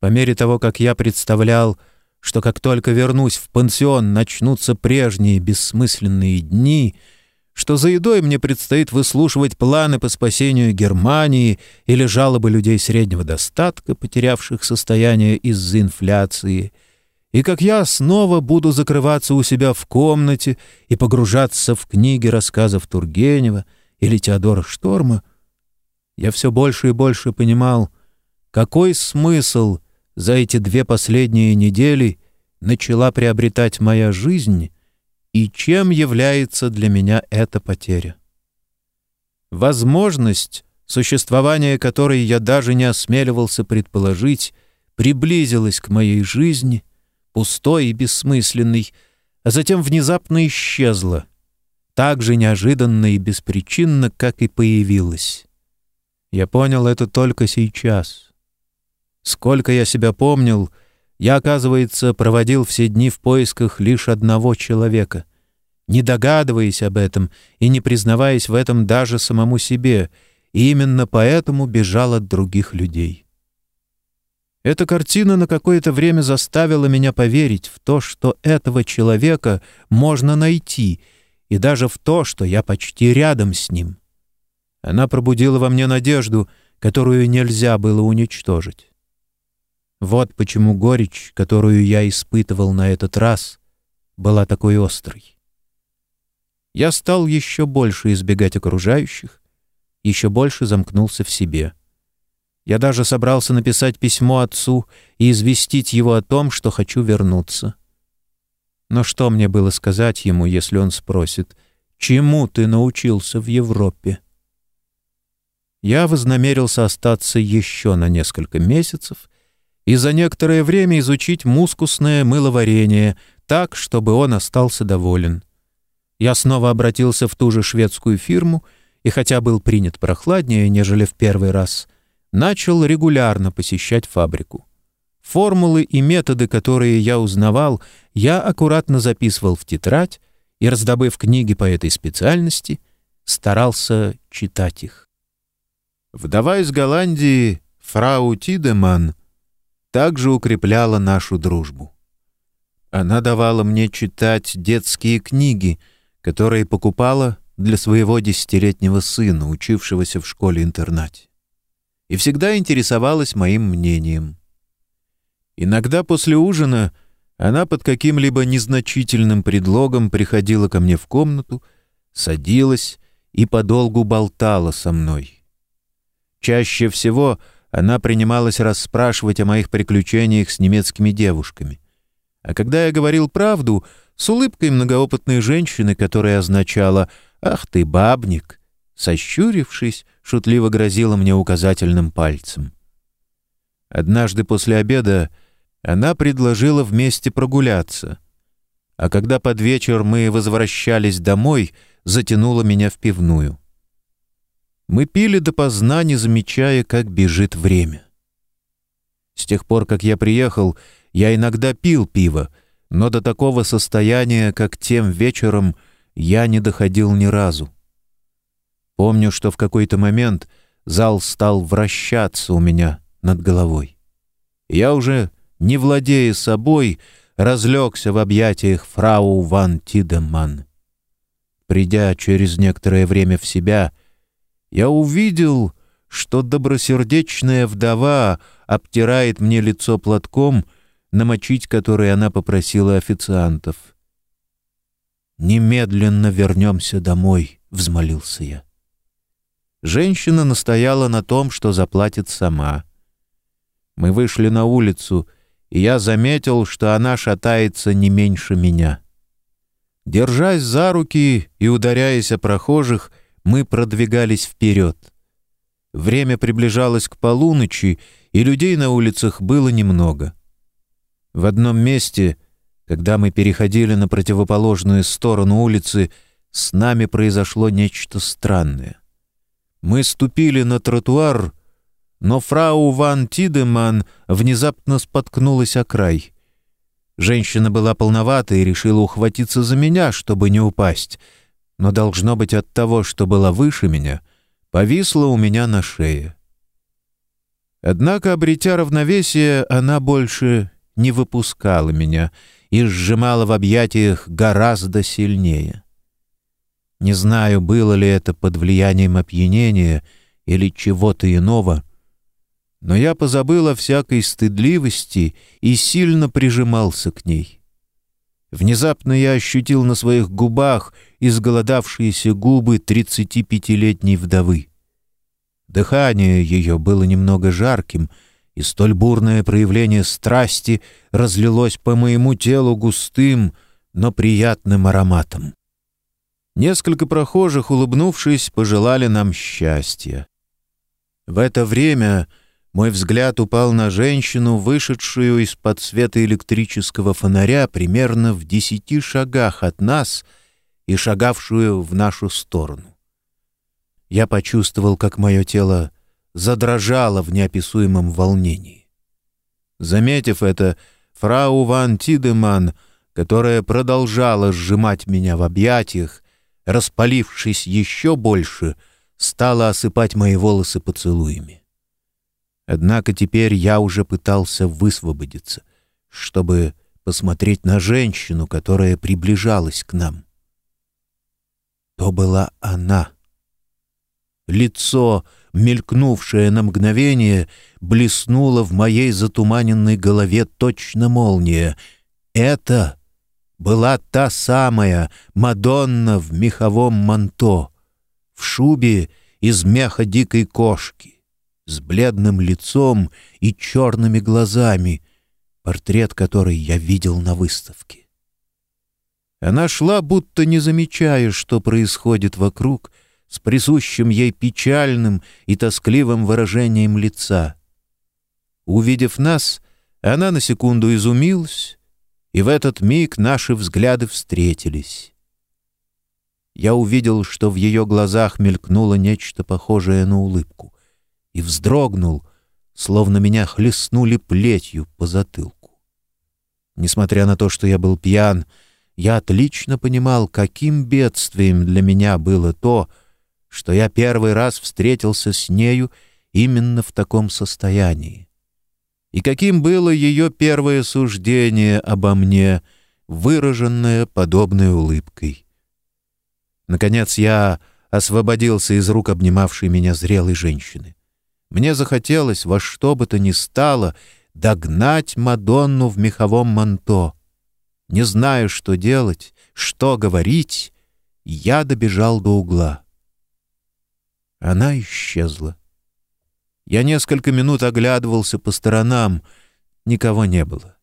По мере того, как я представлял, что как только вернусь в пансион, начнутся прежние бессмысленные дни, что за едой мне предстоит выслушивать планы по спасению Германии или жалобы людей среднего достатка, потерявших состояние из-за инфляции, и как я снова буду закрываться у себя в комнате и погружаться в книги рассказов Тургенева или Теодора Шторма, я все больше и больше понимал, какой смысл за эти две последние недели начала приобретать моя жизнь и чем является для меня эта потеря. Возможность, существование которой я даже не осмеливался предположить, приблизилась к моей жизни, пустой и бессмысленной, а затем внезапно исчезла, так же неожиданно и беспричинно, как и появилась. Я понял это только сейчас. Сколько я себя помнил, я, оказывается, проводил все дни в поисках лишь одного человека, не догадываясь об этом и не признаваясь в этом даже самому себе, и именно поэтому бежал от других людей. Эта картина на какое-то время заставила меня поверить в то, что этого человека можно найти, и даже в то, что я почти рядом с ним. Она пробудила во мне надежду, которую нельзя было уничтожить. Вот почему горечь, которую я испытывал на этот раз, была такой острой. Я стал еще больше избегать окружающих, еще больше замкнулся в себе. Я даже собрался написать письмо отцу и известить его о том, что хочу вернуться. Но что мне было сказать ему, если он спросит, «Чему ты научился в Европе?» я вознамерился остаться еще на несколько месяцев и за некоторое время изучить мускусное мыловарение так, чтобы он остался доволен. Я снова обратился в ту же шведскую фирму и, хотя был принят прохладнее, нежели в первый раз, начал регулярно посещать фабрику. Формулы и методы, которые я узнавал, я аккуратно записывал в тетрадь и, раздобыв книги по этой специальности, старался читать их. Вдова из Голландии, фрау Тидеман, также укрепляла нашу дружбу. Она давала мне читать детские книги, которые покупала для своего десятилетнего сына, учившегося в школе-интернате. И всегда интересовалась моим мнением. Иногда после ужина она под каким-либо незначительным предлогом приходила ко мне в комнату, садилась и подолгу болтала со мной. Чаще всего она принималась расспрашивать о моих приключениях с немецкими девушками. А когда я говорил правду, с улыбкой многоопытной женщины, которая означала «Ах ты, бабник!», сощурившись, шутливо грозила мне указательным пальцем. Однажды после обеда она предложила вместе прогуляться, а когда под вечер мы возвращались домой, затянула меня в пивную. Мы пили допоздна, не замечая, как бежит время. С тех пор, как я приехал, я иногда пил пиво, но до такого состояния, как тем вечером, я не доходил ни разу. Помню, что в какой-то момент зал стал вращаться у меня над головой. Я уже, не владея собой, разлегся в объятиях фрау Ван Тидеман. Придя через некоторое время в себя — я увидел, что добросердечная вдова обтирает мне лицо платком, намочить который она попросила официантов. «Немедленно вернемся домой», — взмолился я. Женщина настояла на том, что заплатит сама. Мы вышли на улицу, и я заметил, что она шатается не меньше меня. Держась за руки и ударяясь о прохожих, — мы продвигались вперед. Время приближалось к полуночи, и людей на улицах было немного. В одном месте, когда мы переходили на противоположную сторону улицы, с нами произошло нечто странное. Мы ступили на тротуар, но фрау Ван Тидеман внезапно споткнулась о край. Женщина была полновата и решила ухватиться за меня, чтобы не упасть — но, должно быть, от того, что была выше меня, повисла у меня на шее. Однако, обретя равновесие, она больше не выпускала меня и сжимала в объятиях гораздо сильнее. Не знаю, было ли это под влиянием опьянения или чего-то иного, но я позабыл о всякой стыдливости и сильно прижимался к ней. Внезапно я ощутил на своих губах изголодавшиеся губы тридцатипятилетней вдовы. Дыхание ее было немного жарким, и столь бурное проявление страсти разлилось по моему телу густым, но приятным ароматом. Несколько прохожих, улыбнувшись, пожелали нам счастья. В это время мой взгляд упал на женщину, вышедшую из-под света электрического фонаря примерно в десяти шагах от нас и шагавшую в нашу сторону. Я почувствовал, как мое тело задрожало в неописуемом волнении. Заметив это, фрау Ван Тидеман, которая продолжала сжимать меня в объятиях, распалившись еще больше, стала осыпать мои волосы поцелуями. Однако теперь я уже пытался высвободиться, чтобы посмотреть на женщину, которая приближалась к нам. То была она. Лицо, мелькнувшее на мгновение, блеснуло в моей затуманенной голове точно молния. Это была та самая Мадонна в меховом манто, в шубе из меха дикой кошки, с бледным лицом и черными глазами, портрет которой я видел на выставке. Она шла, будто не замечая, что происходит вокруг, с присущим ей печальным и тоскливым выражением лица. Увидев нас, она на секунду изумилась, и в этот миг наши взгляды встретились. Я увидел, что в ее глазах мелькнуло нечто похожее на улыбку, и вздрогнул, словно меня хлестнули плетью по затылку. Несмотря на то, что я был пьян, я отлично понимал, каким бедствием для меня было то, что я первый раз встретился с нею именно в таком состоянии и каким было ее первое суждение обо мне, выраженное подобной улыбкой. Наконец я освободился из рук обнимавшей меня зрелой женщины. Мне захотелось во что бы то ни стало догнать Мадонну в меховом манто. Не знаю, что делать, что говорить, я добежал до угла. Она исчезла. Я несколько минут оглядывался по сторонам. Никого не было.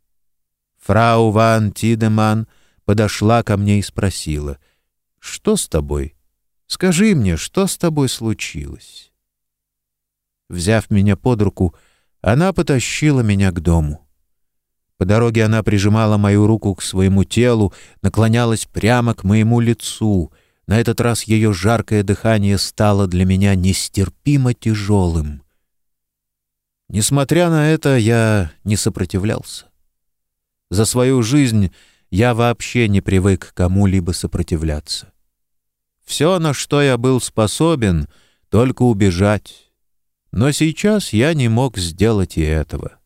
Фрау Ван Тидеман подошла ко мне и спросила, «Что с тобой? Скажи мне, что с тобой случилось?» Взяв меня под руку, она потащила меня к дому. По дороге она прижимала мою руку к своему телу, наклонялась прямо к моему лицу. На этот раз ее жаркое дыхание стало для меня нестерпимо тяжелым. Несмотря на это, я не сопротивлялся. За свою жизнь я вообще не привык кому-либо сопротивляться. Все, на что я был способен, только убежать. Но сейчас я не мог сделать и этого.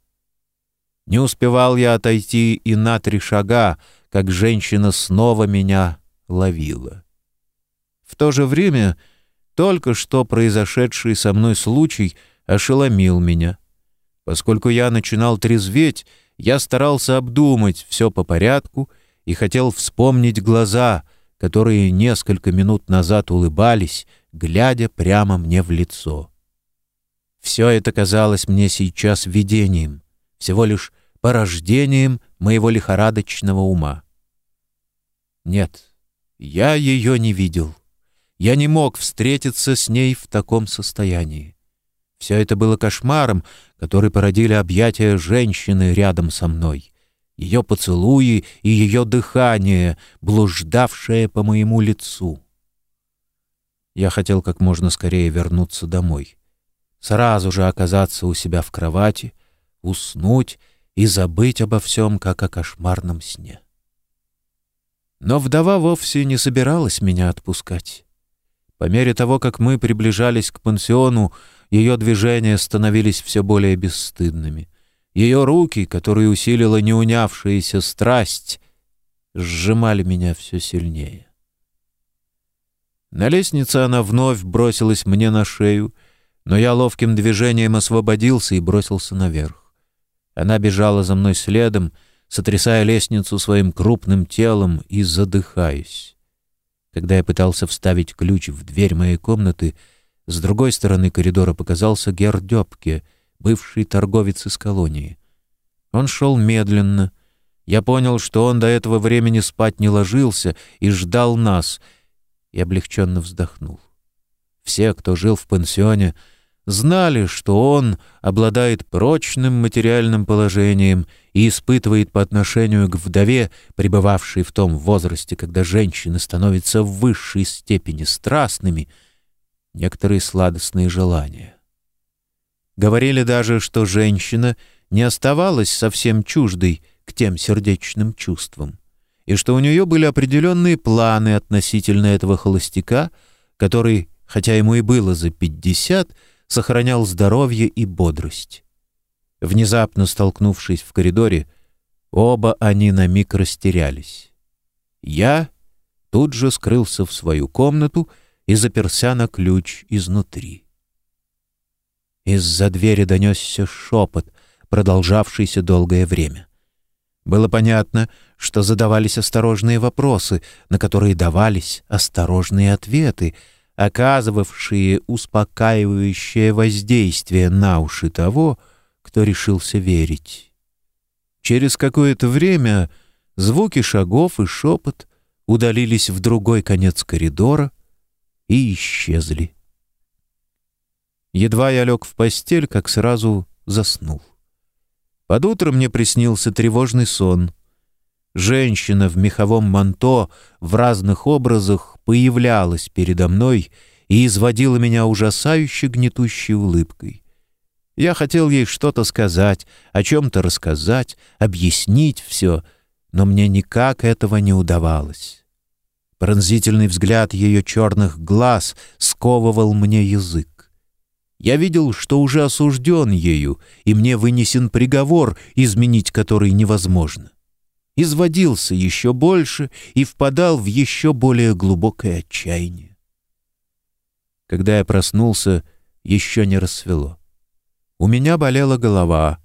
Не успевал я отойти и на три шага, как женщина снова меня ловила. В то же время только что произошедший со мной случай ошеломил меня — Поскольку я начинал трезветь, я старался обдумать все по порядку и хотел вспомнить глаза, которые несколько минут назад улыбались, глядя прямо мне в лицо. Все это казалось мне сейчас видением, всего лишь порождением моего лихорадочного ума. Нет, я ее не видел. Я не мог встретиться с ней в таком состоянии. Все это было кошмаром, который породили объятия женщины рядом со мной, ее поцелуи и ее дыхание, блуждавшее по моему лицу. Я хотел как можно скорее вернуться домой, сразу же оказаться у себя в кровати, уснуть и забыть обо всем, как о кошмарном сне. Но вдова вовсе не собиралась меня отпускать. По мере того, как мы приближались к пансиону, ее движения становились все более бесстыдными. Ее руки, которые усилила неунявшаяся страсть, сжимали меня все сильнее. На лестнице она вновь бросилась мне на шею, но я ловким движением освободился и бросился наверх. Она бежала за мной следом, сотрясая лестницу своим крупным телом и задыхаясь. Когда я пытался вставить ключ в дверь моей комнаты, с другой стороны коридора показался Гер Дёбке, бывший торговец из колонии. Он шел медленно. Я понял, что он до этого времени спать не ложился и ждал нас — и облегченно вздохнул. Все, кто жил в пансионе, знали, что он обладает прочным материальным положением и испытывает по отношению к вдове, пребывавшей в том возрасте, когда женщины становятся в высшей степени страстными, некоторые сладостные желания. Говорили даже, что женщина не оставалась совсем чуждой к тем сердечным чувствам и что у нее были определенные планы относительно этого холостяка, который, хотя ему и было за пятьдесят, сохранял здоровье и бодрость. Внезапно столкнувшись в коридоре, оба они на миг растерялись. Я тут же скрылся в свою комнату и заперся на ключ изнутри. Из-за двери донесся шепот, продолжавшийся долгое время. Было понятно, что задавались осторожные вопросы, на которые давались осторожные ответы, оказывавшие успокаивающее воздействие на уши того, кто решился верить. Через какое-то время звуки шагов и шепот удалились в другой конец коридора и исчезли. Едва я лег в постель, как сразу заснул. Под утро мне приснился тревожный сон. Женщина в меховом манто в разных образах появлялась передо мной и изводила меня ужасающе гнетущей улыбкой. Я хотел ей что-то сказать, о чем-то рассказать, объяснить все, но мне никак этого не удавалось. Пронзительный взгляд ее черных глаз сковывал мне язык. Я видел, что уже осужден ею, и мне вынесен приговор, изменить который невозможно. Изводился еще больше и впадал в еще более глубокое отчаяние. Когда я проснулся, еще не рассвело. У меня болела голова.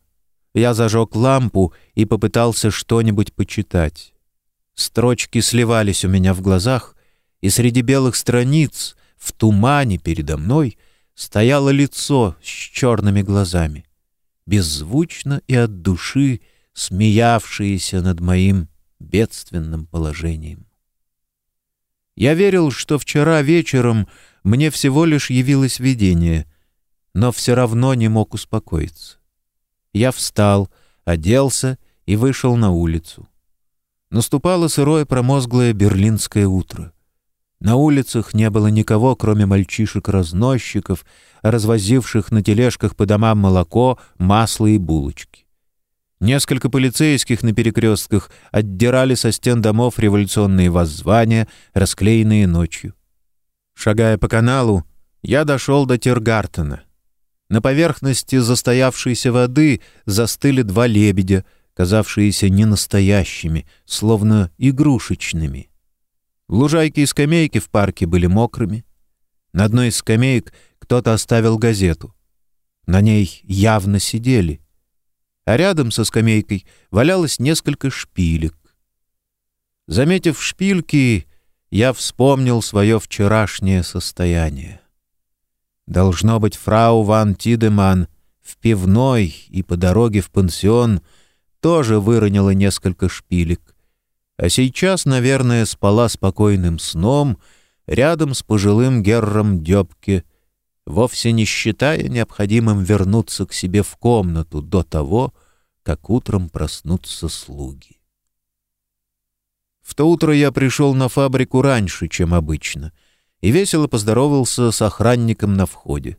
Я зажег лампу и попытался что-нибудь почитать. Строчки сливались у меня в глазах, и среди белых страниц, в тумане передо мной — стояло лицо с черными глазами, беззвучно и от души смеявшееся над моим бедственным положением. Я верил, что вчера вечером мне всего лишь явилось видение, но все равно не мог успокоиться. Я встал, оделся и вышел на улицу. Наступало сырое промозглое берлинское утро — на улицах не было никого, кроме мальчишек-разносчиков, развозивших на тележках по домам молоко, масло и булочки. Несколько полицейских на перекрестках отдирали со стен домов революционные воззвания, расклеенные ночью. Шагая по каналу, я дошел до Тиргартена. На поверхности застоявшейся воды застыли два лебедя, казавшиеся ненастоящими, словно игрушечными — Лужайки и скамейки в парке были мокрыми. На одной из скамеек кто-то оставил газету. На ней явно сидели. А рядом со скамейкой валялось несколько шпилек. Заметив шпильки, я вспомнил свое вчерашнее состояние. Должно быть, фрау Ван Тидеман в пивной и по дороге в пансион тоже выронила несколько шпилек а сейчас, наверное, спала спокойным сном рядом с пожилым Герром Дёбке, вовсе не считая необходимым вернуться к себе в комнату до того, как утром проснутся слуги. В то утро я пришел на фабрику раньше, чем обычно, и весело поздоровался с охранником на входе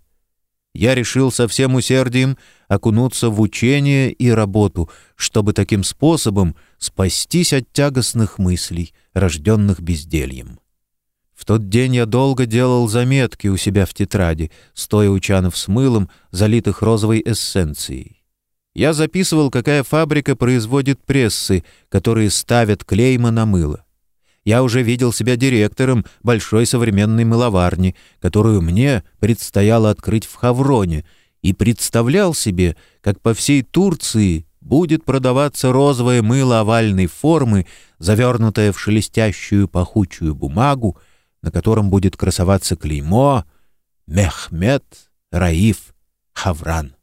я решил со всем усердием окунуться в учение и работу, чтобы таким способом спастись от тягостных мыслей, рожденных бездельем. В тот день я долго делал заметки у себя в тетради, стоя у чанов с мылом, залитых розовой эссенцией. Я записывал, какая фабрика производит прессы, которые ставят клейма на мыло. Я уже видел себя директором большой современной мыловарни, которую мне предстояло открыть в Хавроне, и представлял себе, как по всей Турции будет продаваться розовое мыло овальной формы, завернутое в шелестящую пахучую бумагу, на котором будет красоваться клеймо «Мехмед Раиф Хавран».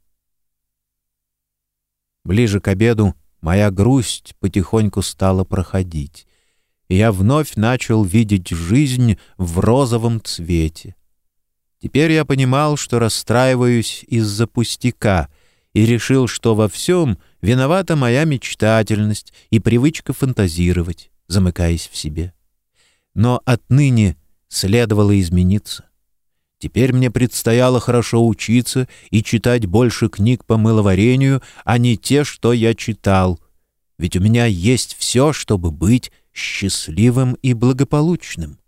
Ближе к обеду моя грусть потихоньку стала проходить, и я вновь начал видеть жизнь в розовом цвете. Теперь я понимал, что расстраиваюсь из-за пустяка, и решил, что во всем виновата моя мечтательность и привычка фантазировать, замыкаясь в себе. Но отныне следовало измениться. Теперь мне предстояло хорошо учиться и читать больше книг по мыловарению, а не те, что я читал. Ведь у меня есть все, чтобы быть счастливым и благополучным.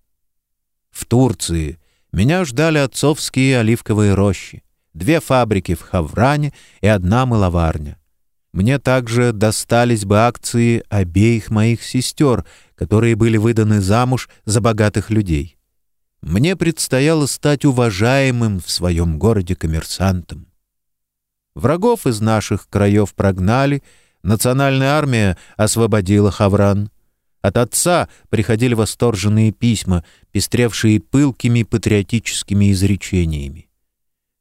В Турции меня ждали отцовские оливковые рощи, две фабрики в Хавране и одна мыловарня. Мне также достались бы акции обеих моих сестер, которые были выданы замуж за богатых людей мне предстояло стать уважаемым в своем городе коммерсантом. Врагов из наших краев прогнали, национальная армия освободила Хавран. От отца приходили восторженные письма, пестревшие пылкими патриотическими изречениями.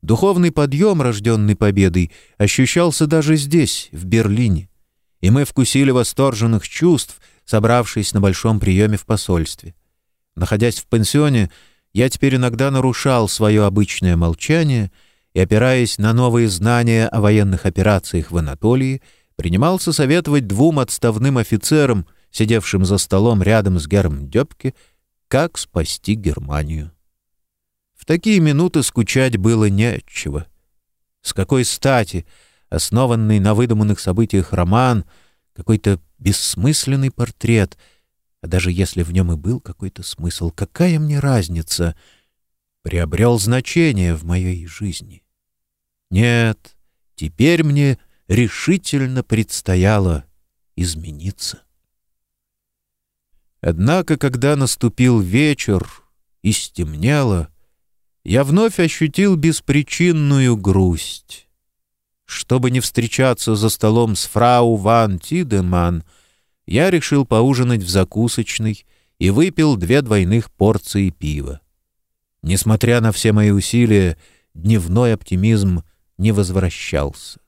Духовный подъем, рожденный победой, ощущался даже здесь, в Берлине, и мы вкусили восторженных чувств, собравшись на большом приеме в посольстве. Находясь в пансионе, я теперь иногда нарушал свое обычное молчание и, опираясь на новые знания о военных операциях в Анатолии, принимался советовать двум отставным офицерам, сидевшим за столом рядом с Герм Дёбке, как спасти Германию. В такие минуты скучать было нечего. С какой стати основанный на выдуманных событиях роман, какой-то бессмысленный портрет — а даже если в нем и был какой-то смысл, какая мне разница, приобрел значение в моей жизни? Нет, теперь мне решительно предстояло измениться. Однако, когда наступил вечер и стемнело, я вновь ощутил беспричинную грусть. Чтобы не встречаться за столом с фрау Ван Тидеман — я решил поужинать в закусочной и выпил две двойных порции пива. Несмотря на все мои усилия, дневной оптимизм не возвращался.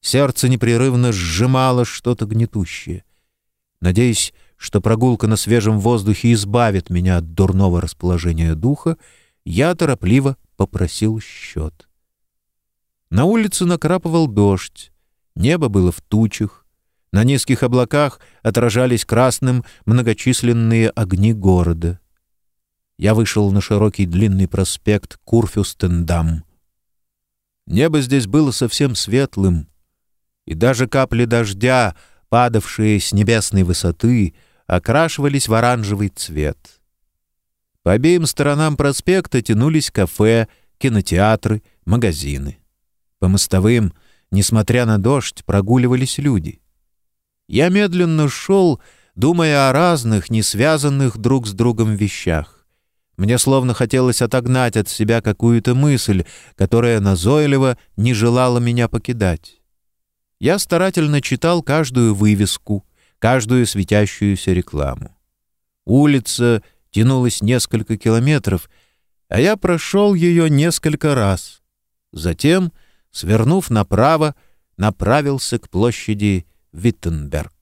Сердце непрерывно сжимало что-то гнетущее. Надеясь, что прогулка на свежем воздухе избавит меня от дурного расположения духа, я торопливо попросил счет. На улице накрапывал дождь, небо было в тучах, на низких облаках отражались красным многочисленные огни города. Я вышел на широкий длинный проспект Курфюстендам. Небо здесь было совсем светлым, и даже капли дождя, падавшие с небесной высоты, окрашивались в оранжевый цвет. По обеим сторонам проспекта тянулись кафе, кинотеатры, магазины. По мостовым, несмотря на дождь, прогуливались люди — я медленно шел, думая о разных, не связанных друг с другом вещах. Мне словно хотелось отогнать от себя какую-то мысль, которая назойливо не желала меня покидать. Я старательно читал каждую вывеску, каждую светящуюся рекламу. Улица тянулась несколько километров, а я прошел ее несколько раз. Затем, свернув направо, направился к площади Виттенберг.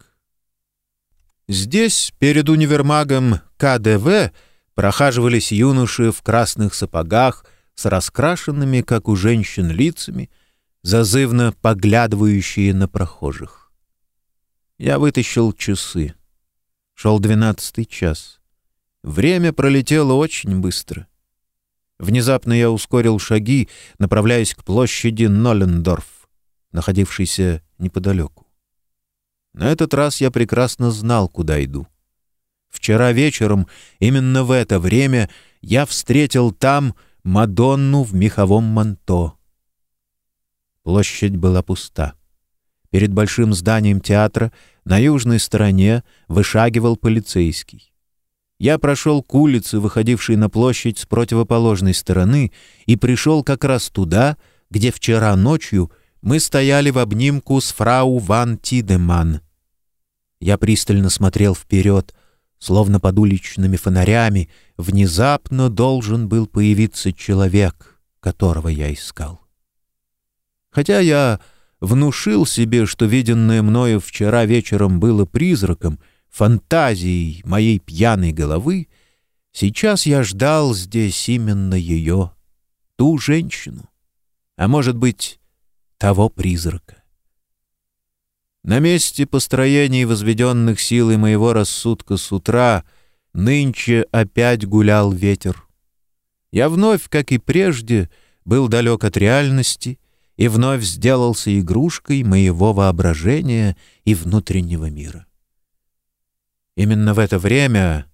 Здесь, перед универмагом КДВ, прохаживались юноши в красных сапогах с раскрашенными, как у женщин, лицами, зазывно поглядывающие на прохожих. Я вытащил часы. Шел двенадцатый час. Время пролетело очень быстро. Внезапно я ускорил шаги, направляясь к площади Ноллендорф, находившейся неподалеку. На этот раз я прекрасно знал, куда иду. Вчера вечером, именно в это время, я встретил там Мадонну в меховом манто. Площадь была пуста. Перед большим зданием театра на южной стороне вышагивал полицейский. Я прошел к улице, выходившей на площадь с противоположной стороны, и пришел как раз туда, где вчера ночью мы стояли в обнимку с фрау Ван Тидеман. Я пристально смотрел вперед, словно под уличными фонарями, внезапно должен был появиться человек, которого я искал. Хотя я внушил себе, что виденное мною вчера вечером было призраком, фантазией моей пьяной головы, сейчас я ждал здесь именно ее, ту женщину, а может быть, того призрака. На месте построений, возведенных силой моего рассудка с утра, нынче опять гулял ветер. Я вновь, как и прежде, был далек от реальности и вновь сделался игрушкой моего воображения и внутреннего мира. Именно в это время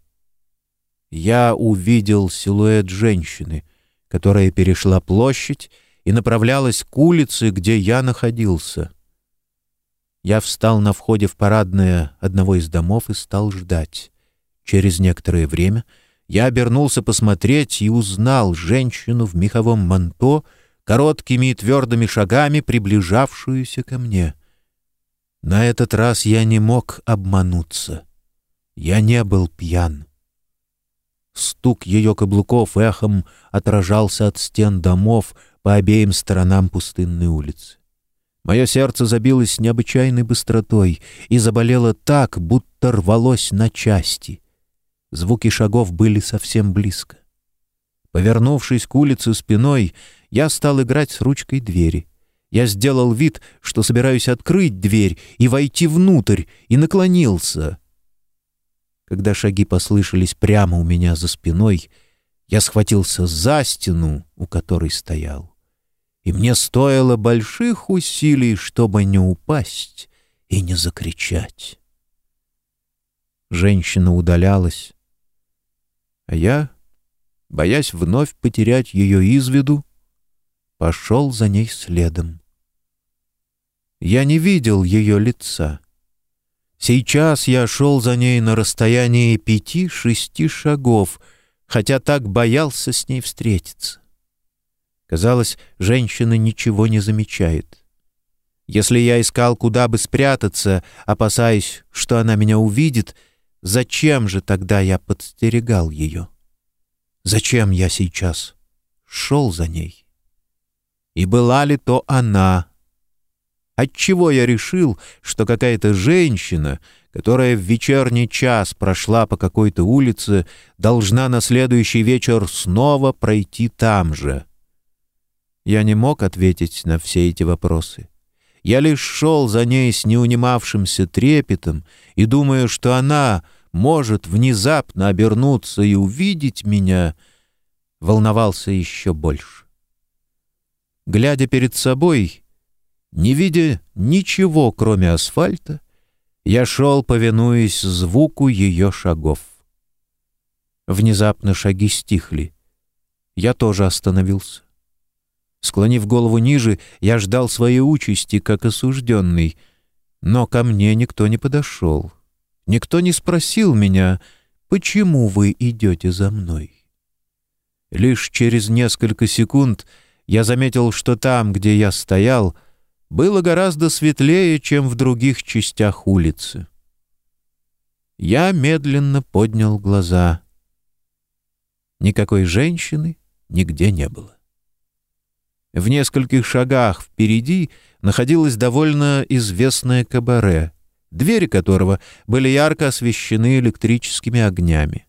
я увидел силуэт женщины, которая перешла площадь и направлялась к улице, где я находился — я встал на входе в парадное одного из домов и стал ждать. Через некоторое время я обернулся посмотреть и узнал женщину в меховом манто, короткими и твердыми шагами приближавшуюся ко мне. На этот раз я не мог обмануться. Я не был пьян. Стук ее каблуков эхом отражался от стен домов по обеим сторонам пустынной улицы. Мое сердце забилось необычайной быстротой и заболело так, будто рвалось на части. Звуки шагов были совсем близко. Повернувшись к улице спиной, я стал играть с ручкой двери. Я сделал вид, что собираюсь открыть дверь и войти внутрь, и наклонился. Когда шаги послышались прямо у меня за спиной, я схватился за стену, у которой стоял и мне стоило больших усилий, чтобы не упасть и не закричать. Женщина удалялась, а я, боясь вновь потерять ее из виду, пошел за ней следом. Я не видел ее лица. Сейчас я шел за ней на расстоянии пяти-шести шагов, хотя так боялся с ней встретиться. Казалось, женщина ничего не замечает. Если я искал, куда бы спрятаться, опасаясь, что она меня увидит, зачем же тогда я подстерегал ее? Зачем я сейчас шел за ней? И была ли то она? Отчего я решил, что какая-то женщина, которая в вечерний час прошла по какой-то улице, должна на следующий вечер снова пройти там же — я не мог ответить на все эти вопросы. Я лишь шел за ней с неунимавшимся трепетом и, думая, что она может внезапно обернуться и увидеть меня, волновался еще больше. Глядя перед собой, не видя ничего, кроме асфальта, я шел, повинуясь звуку ее шагов. Внезапно шаги стихли. Я тоже остановился. Склонив голову ниже, я ждал своей участи, как осужденный. Но ко мне никто не подошел. Никто не спросил меня, почему вы идете за мной. Лишь через несколько секунд я заметил, что там, где я стоял, было гораздо светлее, чем в других частях улицы. Я медленно поднял глаза. Никакой женщины нигде не было. В нескольких шагах впереди находилось довольно известное кабаре, двери которого были ярко освещены электрическими огнями.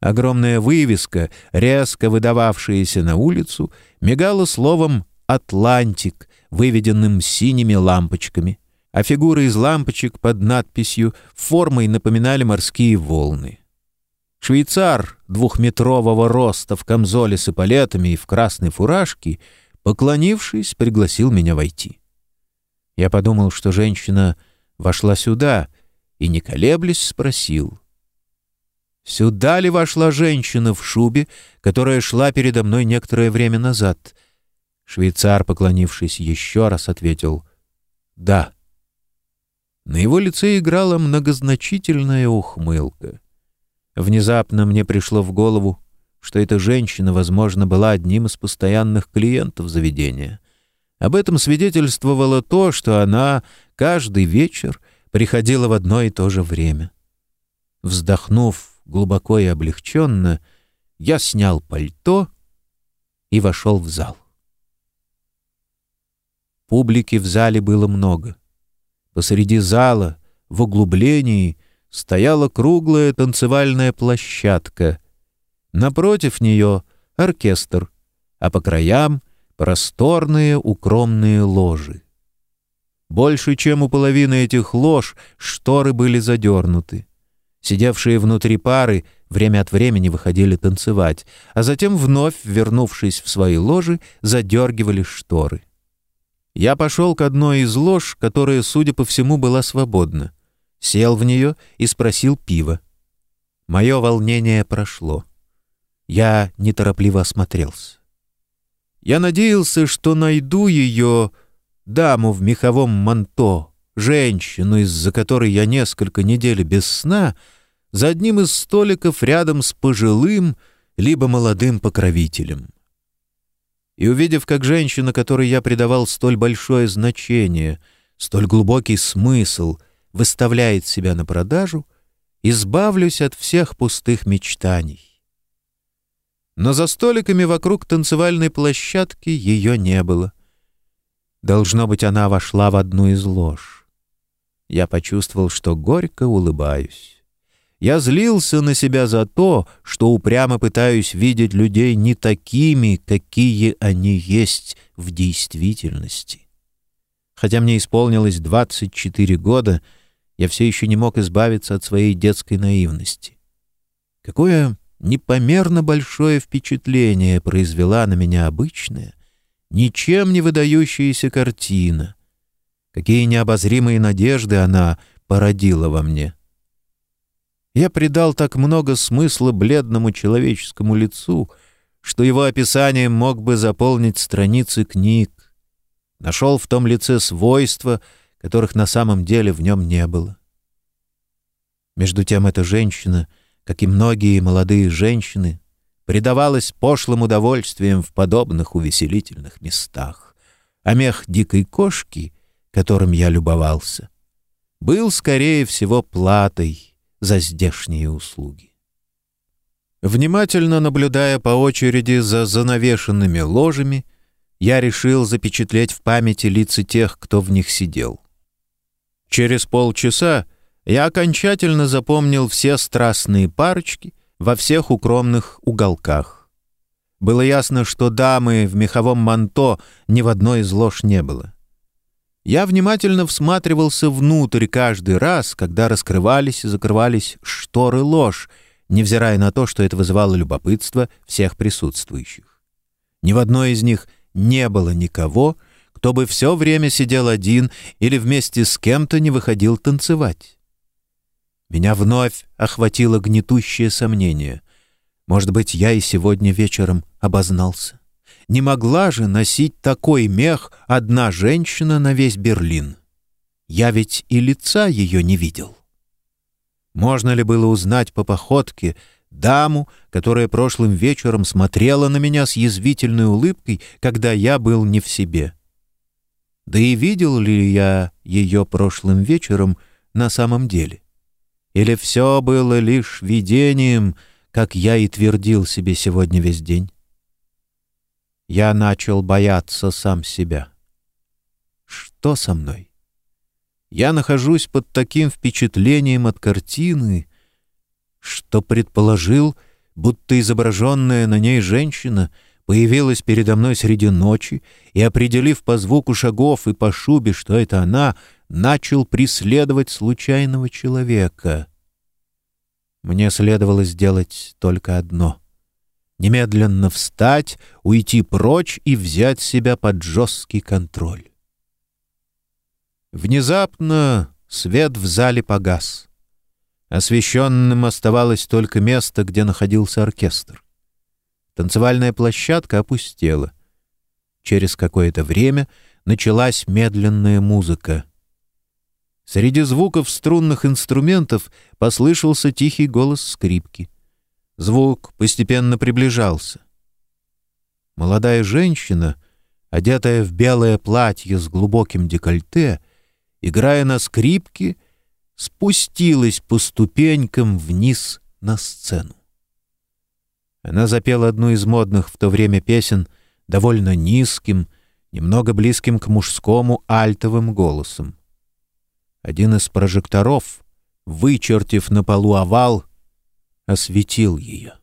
Огромная вывеска, резко выдававшаяся на улицу, мигала словом «Атлантик», выведенным синими лампочками, а фигуры из лампочек под надписью формой напоминали морские волны. Швейцар двухметрового роста в камзоле с эполетами и в красной фуражке — Поклонившись, пригласил меня войти. Я подумал, что женщина вошла сюда и, не колеблясь, спросил. Сюда ли вошла женщина в шубе, которая шла передо мной некоторое время назад? Швейцар, поклонившись еще раз, ответил «Да». На его лице играла многозначительная ухмылка. Внезапно мне пришло в голову, что эта женщина, возможно, была одним из постоянных клиентов заведения. Об этом свидетельствовало то, что она каждый вечер приходила в одно и то же время. Вздохнув глубоко и облегченно, я снял пальто и вошел в зал. Публики в зале было много. Посреди зала, в углублении, стояла круглая танцевальная площадка. Напротив нее — оркестр, а по краям — просторные укромные ложи. Больше, чем у половины этих лож, шторы были задернуты. Сидевшие внутри пары время от времени выходили танцевать, а затем, вновь вернувшись в свои ложи, задергивали шторы. Я пошел к одной из лож, которая, судя по всему, была свободна. Сел в нее и спросил пива. Мое волнение прошло. Я неторопливо осмотрелся. Я надеялся, что найду ее, даму в меховом манто, женщину, из-за которой я несколько недель без сна, за одним из столиков рядом с пожилым либо молодым покровителем. И увидев, как женщина, которой я придавал столь большое значение, столь глубокий смысл, выставляет себя на продажу, избавлюсь от всех пустых мечтаний. Но за столиками вокруг танцевальной площадки ее не было. Должно быть, она вошла в одну из лож я почувствовал, что горько улыбаюсь. Я злился на себя за то, что упрямо пытаюсь видеть людей не такими, какие они есть в действительности. Хотя мне исполнилось 24 года, я все еще не мог избавиться от своей детской наивности. Какое непомерно большое впечатление произвела на меня обычная, ничем не выдающаяся картина, какие необозримые надежды она породила во мне. Я придал так много смысла бледному человеческому лицу, что его описанием мог бы заполнить страницы книг. Нашел в том лице свойства, которых на самом деле в нем не было. Между тем эта женщина, как и многие молодые женщины, предавалась пошлым удовольствиям в подобных увеселительных местах. А мех дикой кошки которым я любовался, был, скорее всего, платой за здешние услуги. Внимательно наблюдая по очереди за занавешенными ложами, я решил запечатлеть в памяти лица тех, кто в них сидел. Через полчаса я окончательно запомнил все страстные парочки во всех укромных уголках. Было ясно, что дамы в меховом манто ни в одной из лож не было. Я внимательно всматривался внутрь каждый раз, когда раскрывались и закрывались шторы ложь, невзирая на то, что это вызывало любопытство всех присутствующих. Ни в одной из них не было никого, кто бы все время сидел один или вместе с кем-то не выходил танцевать. Меня вновь охватило гнетущее сомнение. Может быть, я и сегодня вечером обознался. Не могла же носить такой мех одна женщина на весь Берлин. Я ведь и лица ее не видел. Можно ли было узнать по походке даму, которая прошлым вечером смотрела на меня с язвительной улыбкой, когда я был не в себе? Да и видел ли я ее прошлым вечером на самом деле? Или все было лишь видением, как я и твердил себе сегодня весь день? я начал бояться сам себя. Что со мной? Я нахожусь под таким впечатлением от картины, что предположил, будто изображенная на ней женщина появилась передо мной среди ночи и, определив по звуку шагов и по шубе, что это она, начал преследовать случайного человека. Мне следовало сделать только одно — немедленно встать, уйти прочь и взять себя под жесткий контроль. Внезапно свет в зале погас. Освещенным оставалось только место, где находился оркестр. Танцевальная площадка опустела. Через какое-то время началась медленная музыка. Среди звуков струнных инструментов послышался тихий голос скрипки. Звук постепенно приближался. Молодая женщина, одетая в белое платье с глубоким декольте, играя на скрипке, спустилась по ступенькам вниз на сцену. Она запела одну из модных в то время песен довольно низким, немного близким к мужскому альтовым голосом. Один из прожекторов, вычертив на полу овал, осветил ее.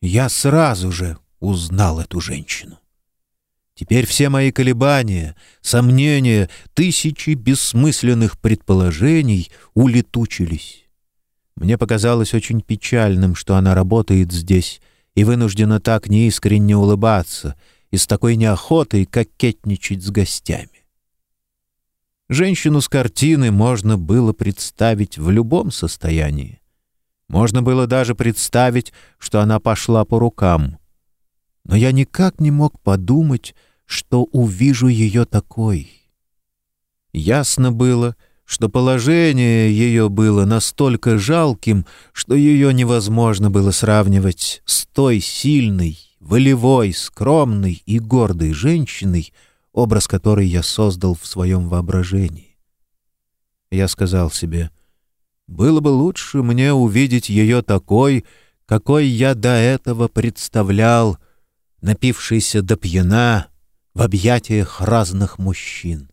Я сразу же узнал эту женщину. Теперь все мои колебания, сомнения, тысячи бессмысленных предположений улетучились. Мне показалось очень печальным, что она работает здесь и вынуждена так неискренне улыбаться и с такой неохотой кокетничать с гостями. Женщину с картины можно было представить в любом состоянии. Можно было даже представить, что она пошла по рукам. Но я никак не мог подумать, что увижу ее такой. Ясно было, что положение ее было настолько жалким, что ее невозможно было сравнивать с той сильной, волевой, скромной и гордой женщиной, образ которой я создал в своем воображении. Я сказал себе, было бы лучше мне увидеть ее такой, какой я до этого представлял, напившийся до пьяна в объятиях разных мужчин.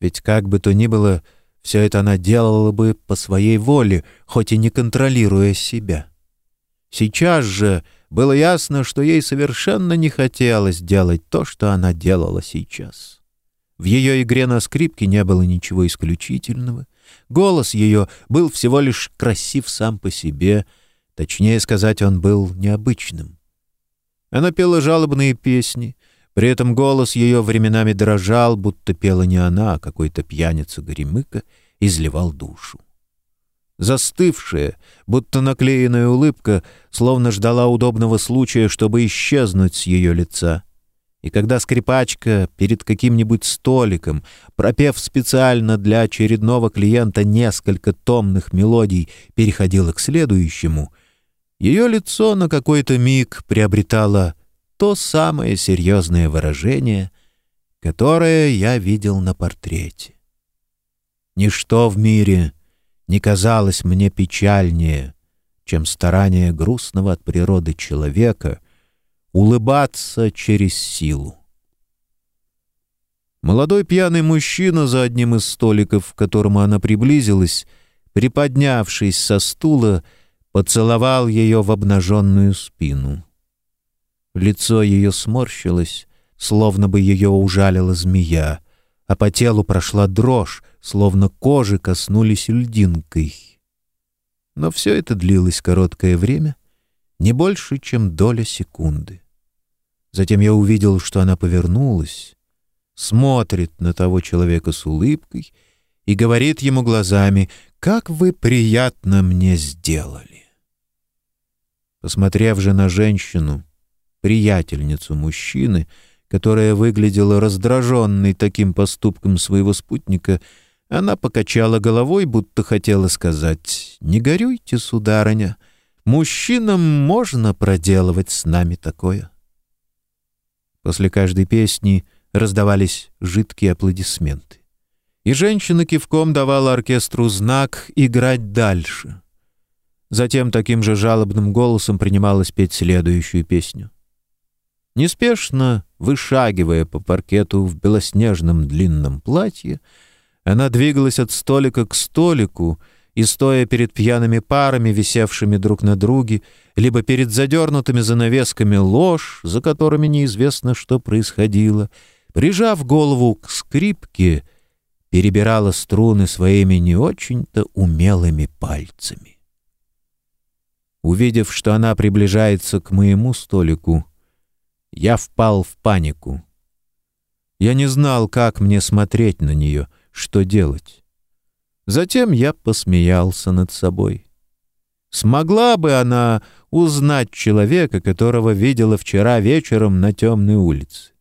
Ведь как бы то ни было, все это она делала бы по своей воле, хоть и не контролируя себя. Сейчас же было ясно, что ей совершенно не хотелось делать то, что она делала сейчас. В ее игре на скрипке не было ничего исключительного. Голос ее был всего лишь красив сам по себе, точнее сказать, он был необычным. Она пела жалобные песни, при этом голос ее временами дрожал, будто пела не она, а какой-то пьяница-горемыка, изливал душу. Застывшая, будто наклеенная улыбка, словно ждала удобного случая, чтобы исчезнуть с ее лица. И когда скрипачка перед каким-нибудь столиком, пропев специально для очередного клиента несколько томных мелодий, переходила к следующему, ее лицо на какой-то миг приобретало то самое серьезное выражение, которое я видел на портрете. Ничто в мире не казалось мне печальнее, чем старание грустного от природы человека улыбаться через силу. Молодой пьяный мужчина за одним из столиков, к которому она приблизилась, приподнявшись со стула, поцеловал ее в обнаженную спину. Лицо ее сморщилось, словно бы ее ужалила змея, а по телу прошла дрожь, словно кожи коснулись льдинкой. Но все это длилось короткое время, не больше, чем доля секунды. Затем я увидел, что она повернулась, смотрит на того человека с улыбкой и говорит ему глазами «Как вы приятно мне сделали!» Посмотрев же на женщину, приятельницу мужчины, которая выглядела раздраженной таким поступком своего спутника, она покачала головой, будто хотела сказать «Не горюйте, сударыня, мужчинам можно проделывать с нами такое». После каждой песни раздавались жидкие аплодисменты. И женщина кивком давала оркестру знак играть дальше. Затем таким же жалобным голосом принималась петь следующую песню. Неспешно вышагивая по паркету в белоснежном длинном платье, она двигалась от столика к столику и, стоя перед пьяными парами, висевшими друг на друге, либо перед задернутыми занавесками ложь, за которыми неизвестно, что происходило, прижав голову к скрипке, перебирала струны своими не очень-то умелыми пальцами. Увидев, что она приближается к моему столику, я впал в панику. Я не знал, как мне смотреть на нее, что делать. Затем я посмеялся над собой. Смогла бы она узнать человека, которого видела вчера вечером на темной улице?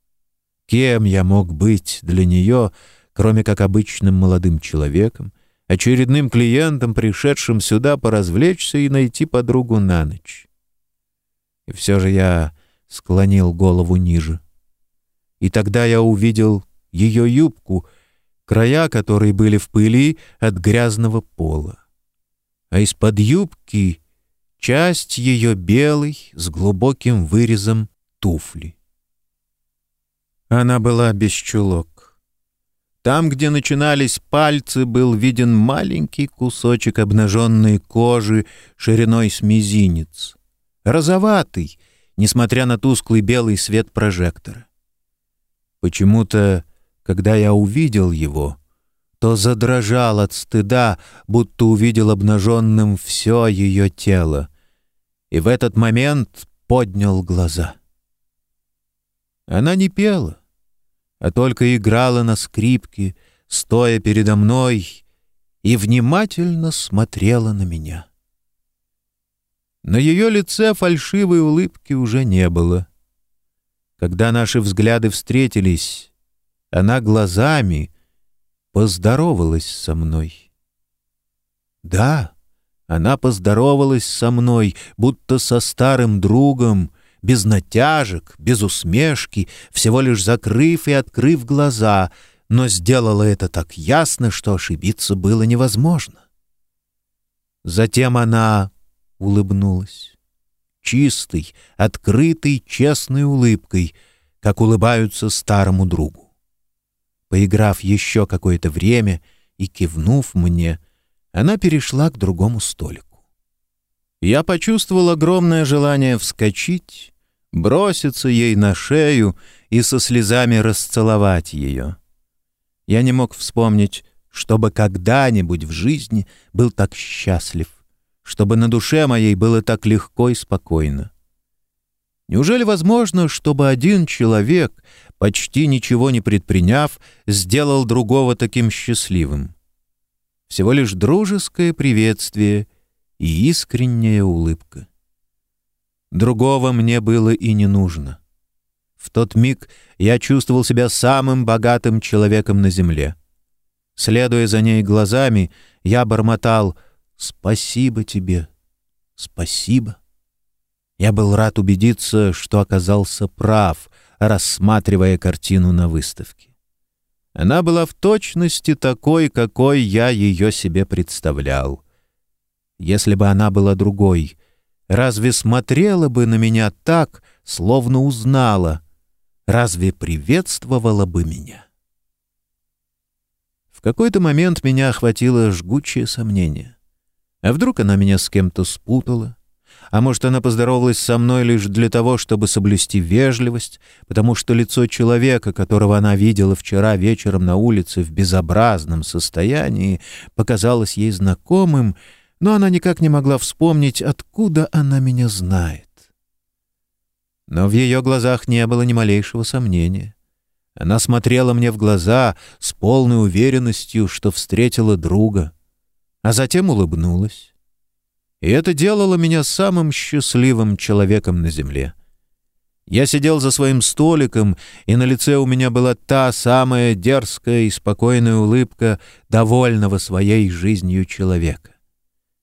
Кем я мог быть для нее, кроме как обычным молодым человеком, очередным клиентом, пришедшим сюда поразвлечься и найти подругу на ночь? И все же я склонил голову ниже. И тогда я увидел ее юбку, края которой были в пыли от грязного пола. А из-под юбки часть ее белой с глубоким вырезом туфли. Она была без чулок. Там, где начинались пальцы, был виден маленький кусочек обнаженной кожи шириной с мизинец. Розоватый, несмотря на тусклый белый свет прожектора. Почему-то, когда я увидел его, то задрожал от стыда, будто увидел обнаженным все ее тело, и в этот момент поднял глаза. Она не пела, а только играла на скрипке, стоя передо мной, и внимательно смотрела на меня. На ее лице фальшивой улыбки уже не было. Когда наши взгляды встретились, она глазами поздоровалась со мной. Да, она поздоровалась со мной, будто со старым другом, без натяжек, без усмешки, всего лишь закрыв и открыв глаза, но сделала это так ясно, что ошибиться было невозможно. Затем она улыбнулась. Чистой, открытой, честной улыбкой, как улыбаются старому другу. Поиграв еще какое-то время и кивнув мне, она перешла к другому столику. Я почувствовал огромное желание вскочить, броситься ей на шею и со слезами расцеловать ее. Я не мог вспомнить, чтобы когда-нибудь в жизни был так счастлив чтобы на душе моей было так легко и спокойно. Неужели возможно, чтобы один человек, почти ничего не предприняв, сделал другого таким счастливым? Всего лишь дружеское приветствие и искренняя улыбка. Другого мне было и не нужно. В тот миг я чувствовал себя самым богатым человеком на земле. Следуя за ней глазами, я бормотал Спасибо тебе, спасибо. Я был рад убедиться, что оказался прав, рассматривая картину на выставке. Она была в точности такой, какой я ее себе представлял. Если бы она была другой, разве смотрела бы на меня так, словно узнала? Разве приветствовала бы меня? В какой-то момент меня охватило жгучее сомнение. А вдруг она меня с кем-то спутала? А может, она поздоровалась со мной лишь для того, чтобы соблюсти вежливость, потому что лицо человека, которого она видела вчера вечером на улице в безобразном состоянии, показалось ей знакомым, но она никак не могла вспомнить, откуда она меня знает. Но в ее глазах не было ни малейшего сомнения. Она смотрела мне в глаза с полной уверенностью, что встретила друга — а затем улыбнулась. И это делало меня самым счастливым человеком на земле. Я сидел за своим столиком, и на лице у меня была та самая дерзкая и спокойная улыбка довольного своей жизнью человека.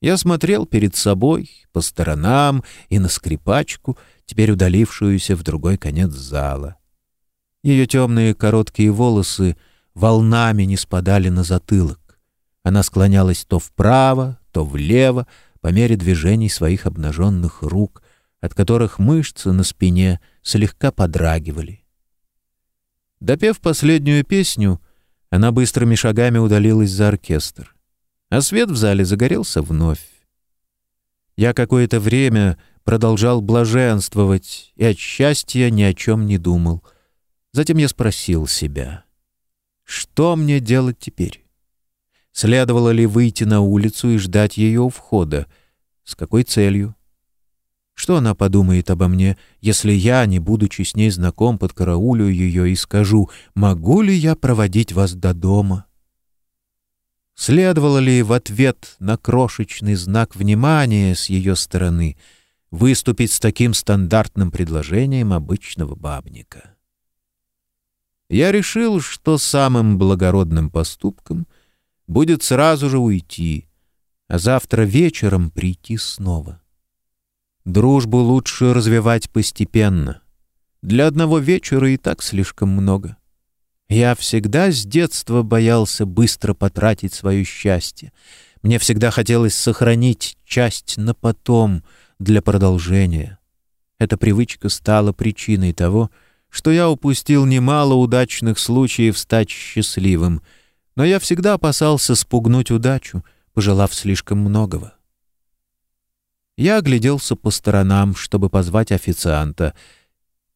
Я смотрел перед собой, по сторонам и на скрипачку, теперь удалившуюся в другой конец зала. Ее темные короткие волосы волнами не спадали на затылок. Она склонялась то вправо, то влево, по мере движений своих обнаженных рук, от которых мышцы на спине слегка подрагивали. Допев последнюю песню, она быстрыми шагами удалилась за оркестр, а свет в зале загорелся вновь. Я какое-то время продолжал блаженствовать и от счастья ни о чем не думал. Затем я спросил себя, что мне делать теперь? Следовало ли выйти на улицу и ждать ее у входа? С какой целью? Что она подумает обо мне, если я, не будучи с ней знаком, подкараулю ее и скажу, могу ли я проводить вас до дома? Следовало ли в ответ на крошечный знак внимания с ее стороны выступить с таким стандартным предложением обычного бабника? Я решил, что самым благородным поступком будет сразу же уйти, а завтра вечером прийти снова. Дружбу лучше развивать постепенно. Для одного вечера и так слишком много. Я всегда с детства боялся быстро потратить свое счастье. Мне всегда хотелось сохранить часть на потом, для продолжения. Эта привычка стала причиной того, что я упустил немало удачных случаев стать счастливым, но я всегда опасался спугнуть удачу, пожелав слишком многого. Я огляделся по сторонам, чтобы позвать официанта,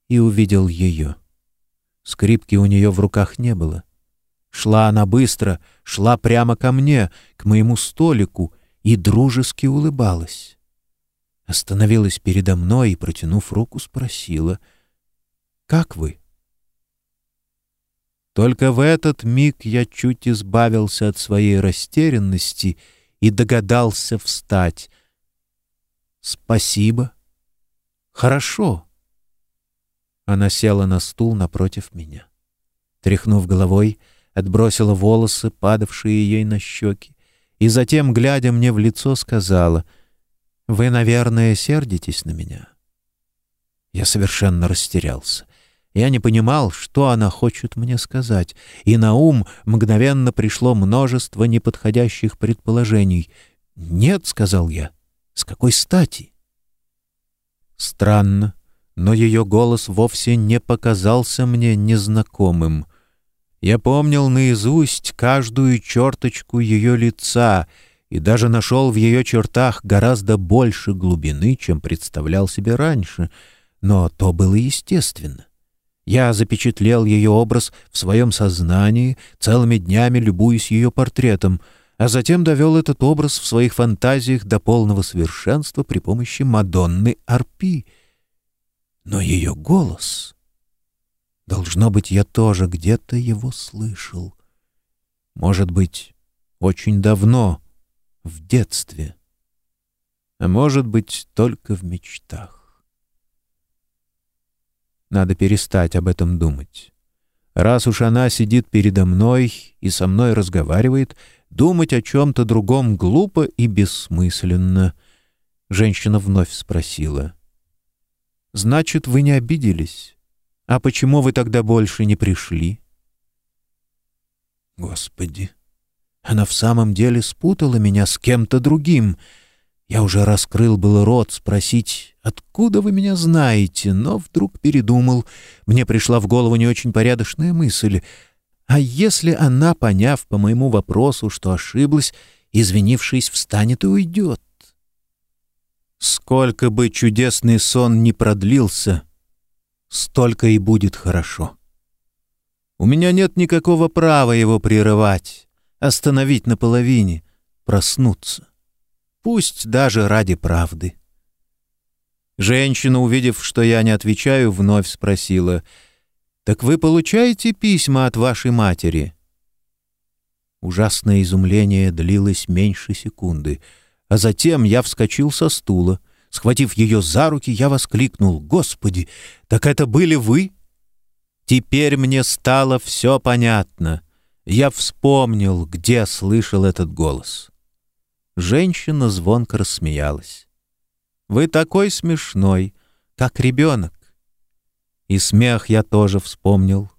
и увидел ее. Скрипки у нее в руках не было. Шла она быстро, шла прямо ко мне, к моему столику, и дружески улыбалась. Остановилась передо мной и, протянув руку, спросила, «Как вы?» Только в этот миг я чуть избавился от своей растерянности и догадался встать. «Спасибо. Хорошо». Она села на стул напротив меня. Тряхнув головой, отбросила волосы, падавшие ей на щеки, и затем, глядя мне в лицо, сказала, «Вы, наверное, сердитесь на меня». Я совершенно растерялся. Я не понимал, что она хочет мне сказать, и на ум мгновенно пришло множество неподходящих предположений. «Нет», — сказал я, — «с какой стати?» Странно, но ее голос вовсе не показался мне незнакомым. Я помнил наизусть каждую черточку ее лица и даже нашел в ее чертах гораздо больше глубины, чем представлял себе раньше, но то было естественно. Я запечатлел ее образ в своем сознании, целыми днями любуясь ее портретом, а затем довел этот образ в своих фантазиях до полного совершенства при помощи Мадонны Арпи — но ее голос... Должно быть, я тоже где-то его слышал. Может быть, очень давно, в детстве. А может быть, только в мечтах. Надо перестать об этом думать. Раз уж она сидит передо мной и со мной разговаривает, думать о чем-то другом глупо и бессмысленно. Женщина вновь спросила. Значит, вы не обиделись. А почему вы тогда больше не пришли? Господи, она в самом деле спутала меня с кем-то другим. Я уже раскрыл был рот спросить, откуда вы меня знаете, но вдруг передумал. Мне пришла в голову не очень порядочная мысль. А если она, поняв по моему вопросу, что ошиблась, извинившись, встанет и уйдет? Сколько бы чудесный сон не продлился, столько и будет хорошо. У меня нет никакого права его прерывать, остановить на половине, проснуться. Пусть даже ради правды. Женщина, увидев, что я не отвечаю, вновь спросила, «Так вы получаете письма от вашей матери?» Ужасное изумление длилось меньше секунды — а затем я вскочил со стула. Схватив ее за руки, я воскликнул. «Господи, так это были вы?» Теперь мне стало все понятно. Я вспомнил, где слышал этот голос. Женщина звонко рассмеялась. «Вы такой смешной, как ребенок». И смех я тоже вспомнил.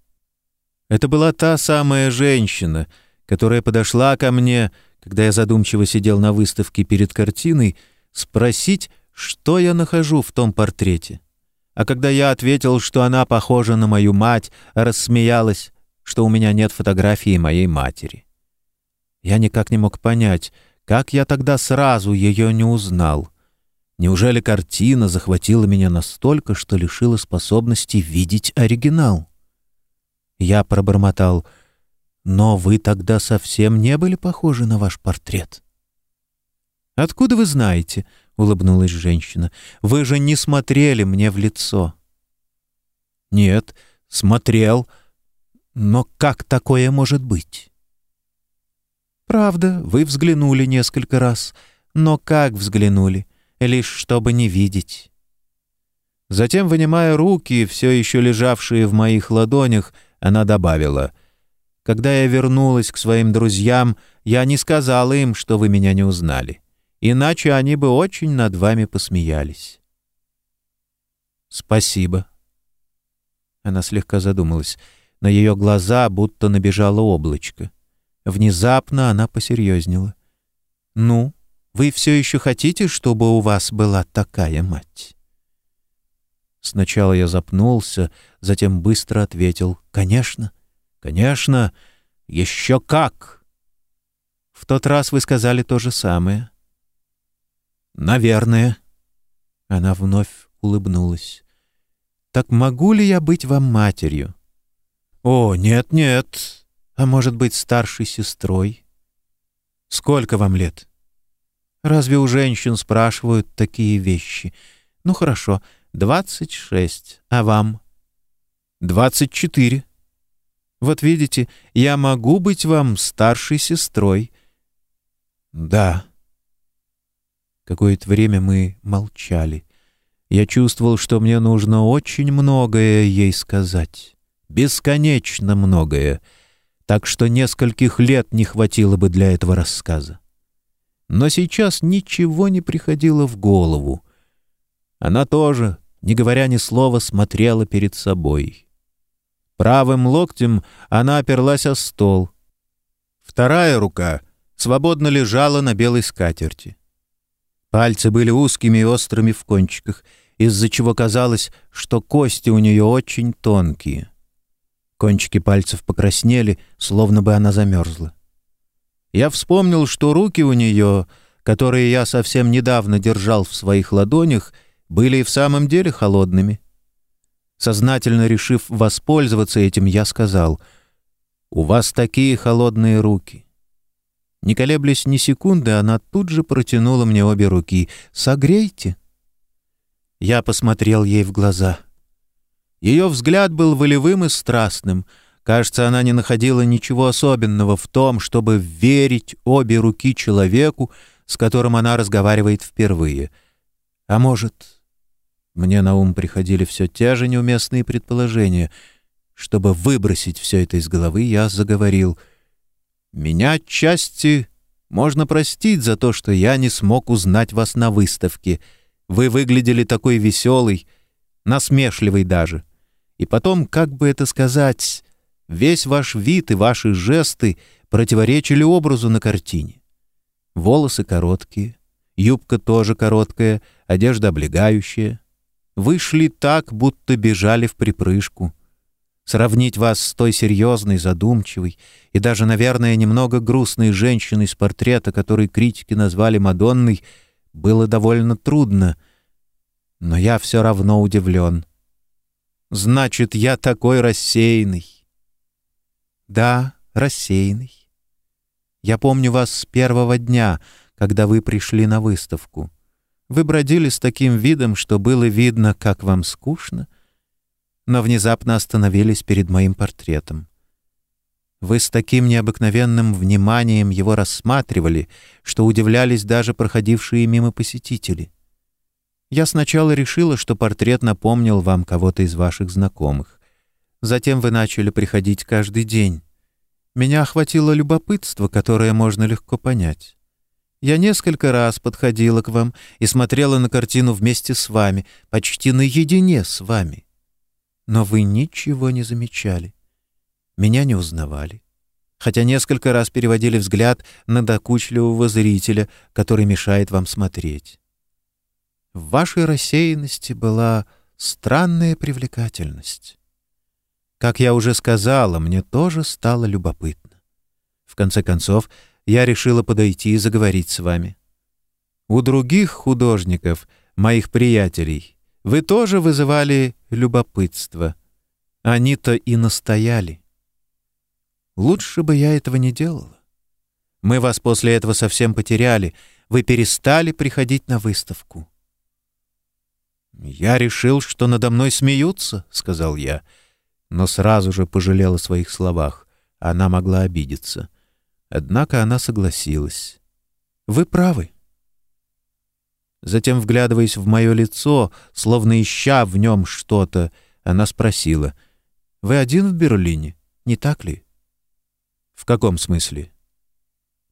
Это была та самая женщина, которая подошла ко мне, когда я задумчиво сидел на выставке перед картиной, спросить, что я нахожу в том портрете. А когда я ответил, что она похожа на мою мать, рассмеялась, что у меня нет фотографии моей матери. Я никак не мог понять, как я тогда сразу ее не узнал. Неужели картина захватила меня настолько, что лишила способности видеть оригинал? Я пробормотал — но вы тогда совсем не были похожи на ваш портрет. «Откуда вы знаете?» — улыбнулась женщина. «Вы же не смотрели мне в лицо». «Нет, смотрел. Но как такое может быть?» Правда, вы взглянули несколько раз. Но как взглянули? Лишь чтобы не видеть. Затем, вынимая руки, все еще лежавшие в моих ладонях, она добавила. «Когда я вернулась к своим друзьям, я не сказала им, что вы меня не узнали. Иначе они бы очень над вами посмеялись». «Спасибо». Она слегка задумалась. На ее глаза будто набежало облачко. Внезапно она посерьезнела. «Ну, вы все еще хотите, чтобы у вас была такая мать?» Сначала я запнулся, затем быстро ответил «Конечно, конечно, еще как!» «В тот раз вы сказали то же самое». «Наверное». Она вновь улыбнулась. «Так могу ли я быть вам матерью?» «О, нет-нет, а может быть, старшей сестрой? Сколько вам лет? Разве у женщин спрашивают такие вещи? Ну хорошо, двадцать шесть. А вам? Двадцать четыре. Вот видите, я могу быть вам старшей сестрой. Да. Какое-то время мы молчали. Я чувствовал, что мне нужно очень многое ей сказать. Бесконечно многое — так что нескольких лет не хватило бы для этого рассказа. Но сейчас ничего не приходило в голову. Она тоже, не говоря ни слова, смотрела перед собой. Правым локтем она оперлась о стол. Вторая рука свободно лежала на белой скатерти. Пальцы были узкими и острыми в кончиках, из-за чего казалось, что кости у нее очень тонкие. Кончики пальцев покраснели, словно бы она замерзла. Я вспомнил, что руки у нее, которые я совсем недавно держал в своих ладонях, были и в самом деле холодными. Сознательно решив воспользоваться этим, я сказал, «У вас такие холодные руки». Не колеблясь ни секунды, она тут же протянула мне обе руки. «Согрейте». Я посмотрел ей в глаза — ее взгляд был волевым и страстным. Кажется, она не находила ничего особенного в том, чтобы верить обе руки человеку, с которым она разговаривает впервые. А может... Мне на ум приходили все те же неуместные предположения. Чтобы выбросить все это из головы, я заговорил. «Меня отчасти можно простить за то, что я не смог узнать вас на выставке. Вы выглядели такой веселый, насмешливый даже. И потом, как бы это сказать, весь ваш вид и ваши жесты противоречили образу на картине. Волосы короткие, юбка тоже короткая, одежда облегающая. Вы шли так, будто бежали в припрыжку. Сравнить вас с той серьезной, задумчивой и даже, наверное, немного грустной женщиной с портрета, который критики назвали Мадонной, было довольно трудно. Но я все равно удивлен. Значит, я такой рассеянный. Да, рассеянный. Я помню вас с первого дня, когда вы пришли на выставку. Вы бродили с таким видом, что было видно, как вам скучно, но внезапно остановились перед моим портретом. Вы с таким необыкновенным вниманием его рассматривали, что удивлялись даже проходившие мимо посетители. Я сначала решила, что портрет напомнил вам кого-то из ваших знакомых. Затем вы начали приходить каждый день. Меня охватило любопытство, которое можно легко понять. Я несколько раз подходила к вам и смотрела на картину вместе с вами, почти наедине с вами. Но вы ничего не замечали. Меня не узнавали. Хотя несколько раз переводили взгляд на докучливого зрителя, который мешает вам смотреть. В вашей рассеянности была странная привлекательность. Как я уже сказала, мне тоже стало любопытно. В конце концов, я решила подойти и заговорить с вами. У других художников, моих приятелей, вы тоже вызывали любопытство. Они-то и настояли. Лучше бы я этого не делала. Мы вас после этого совсем потеряли. Вы перестали приходить на выставку. «Я решил, что надо мной смеются», — сказал я, но сразу же пожалел о своих словах. Она могла обидеться. Однако она согласилась. «Вы правы». Затем, вглядываясь в мое лицо, словно ища в нем что-то, она спросила, «Вы один в Берлине, не так ли?» «В каком смысле?»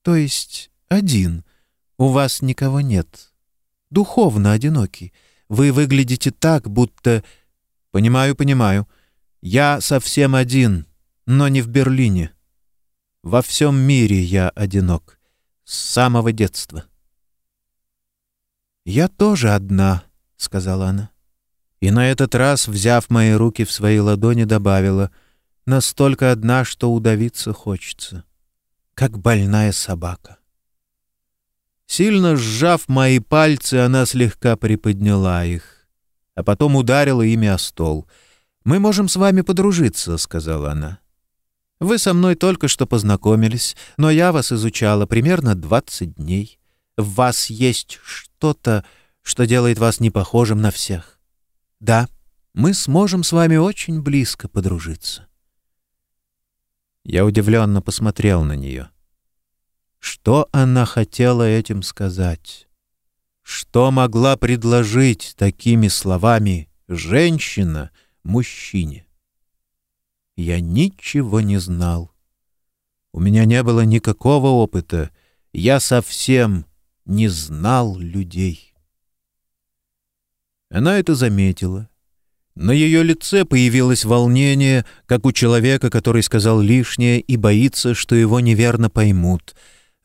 «То есть один. У вас никого нет. Духовно одинокий. Вы выглядите так, будто...» «Понимаю, понимаю. Я совсем один, но не в Берлине. Во всем мире я одинок. С самого детства». «Я тоже одна», — сказала она. И на этот раз, взяв мои руки в свои ладони, добавила, «Настолько одна, что удавиться хочется, как больная собака». Сильно сжав мои пальцы, она слегка приподняла их, а потом ударила ими о стол. «Мы можем с вами подружиться», — сказала она. «Вы со мной только что познакомились, но я вас изучала примерно двадцать дней. В вас есть что-то, что делает вас не похожим на всех. Да, мы сможем с вами очень близко подружиться. Я удивленно посмотрел на нее. Что она хотела этим сказать? Что могла предложить такими словами женщина мужчине? Я ничего не знал. У меня не было никакого опыта. Я совсем не знал людей. Она это заметила. На ее лице появилось волнение, как у человека, который сказал лишнее и боится, что его неверно поймут.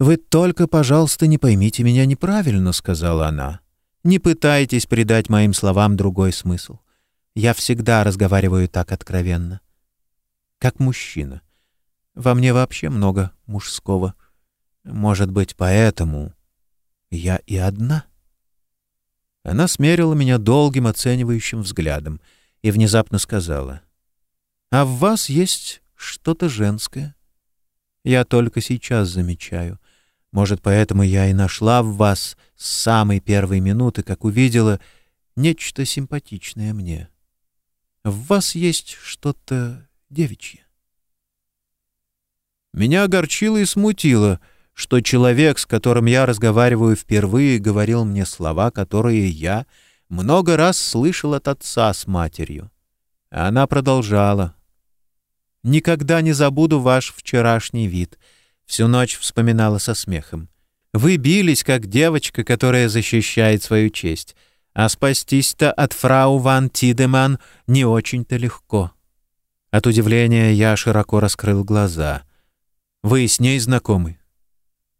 «Вы только, пожалуйста, не поймите меня неправильно», — сказала она. «Не пытайтесь придать моим словам другой смысл. Я всегда разговариваю так откровенно. Как мужчина. Во мне вообще много мужского. Может быть, поэтому я и одна. Она смерила меня долгим оценивающим взглядом и внезапно сказала, «А в вас есть что-то женское. Я только сейчас замечаю. Может, поэтому я и нашла в вас с самой первой минуты, как увидела, нечто симпатичное мне. В вас есть что-то девичье». Меня огорчило и смутило — что человек, с которым я разговариваю впервые, говорил мне слова, которые я много раз слышал от отца с матерью. Она продолжала. «Никогда не забуду ваш вчерашний вид», — всю ночь вспоминала со смехом. «Вы бились, как девочка, которая защищает свою честь, а спастись-то от фрау Ван Тидеман не очень-то легко». От удивления я широко раскрыл глаза. «Вы с ней знакомы?»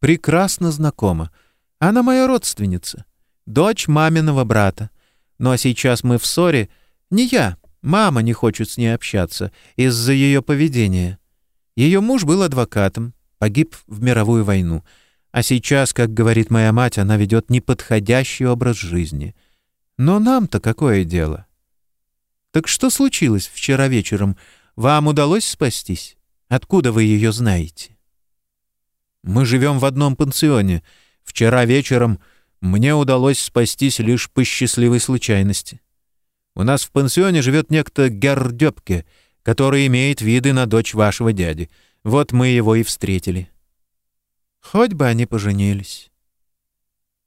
прекрасно знакома. Она моя родственница, дочь маминого брата. А сейчас мы в ссоре. Не я, мама не хочет с ней общаться из-за ее поведения. Ее муж был адвокатом, погиб в мировую войну. А сейчас, как говорит моя мать, она ведет неподходящий образ жизни. Но нам-то какое дело? Так что случилось вчера вечером? Вам удалось спастись? Откуда вы ее знаете? Мы живем в одном пансионе. Вчера вечером мне удалось спастись лишь по счастливой случайности. У нас в пансионе живет некто Гердёбке, который имеет виды на дочь вашего дяди. Вот мы его и встретили. Хоть бы они поженились.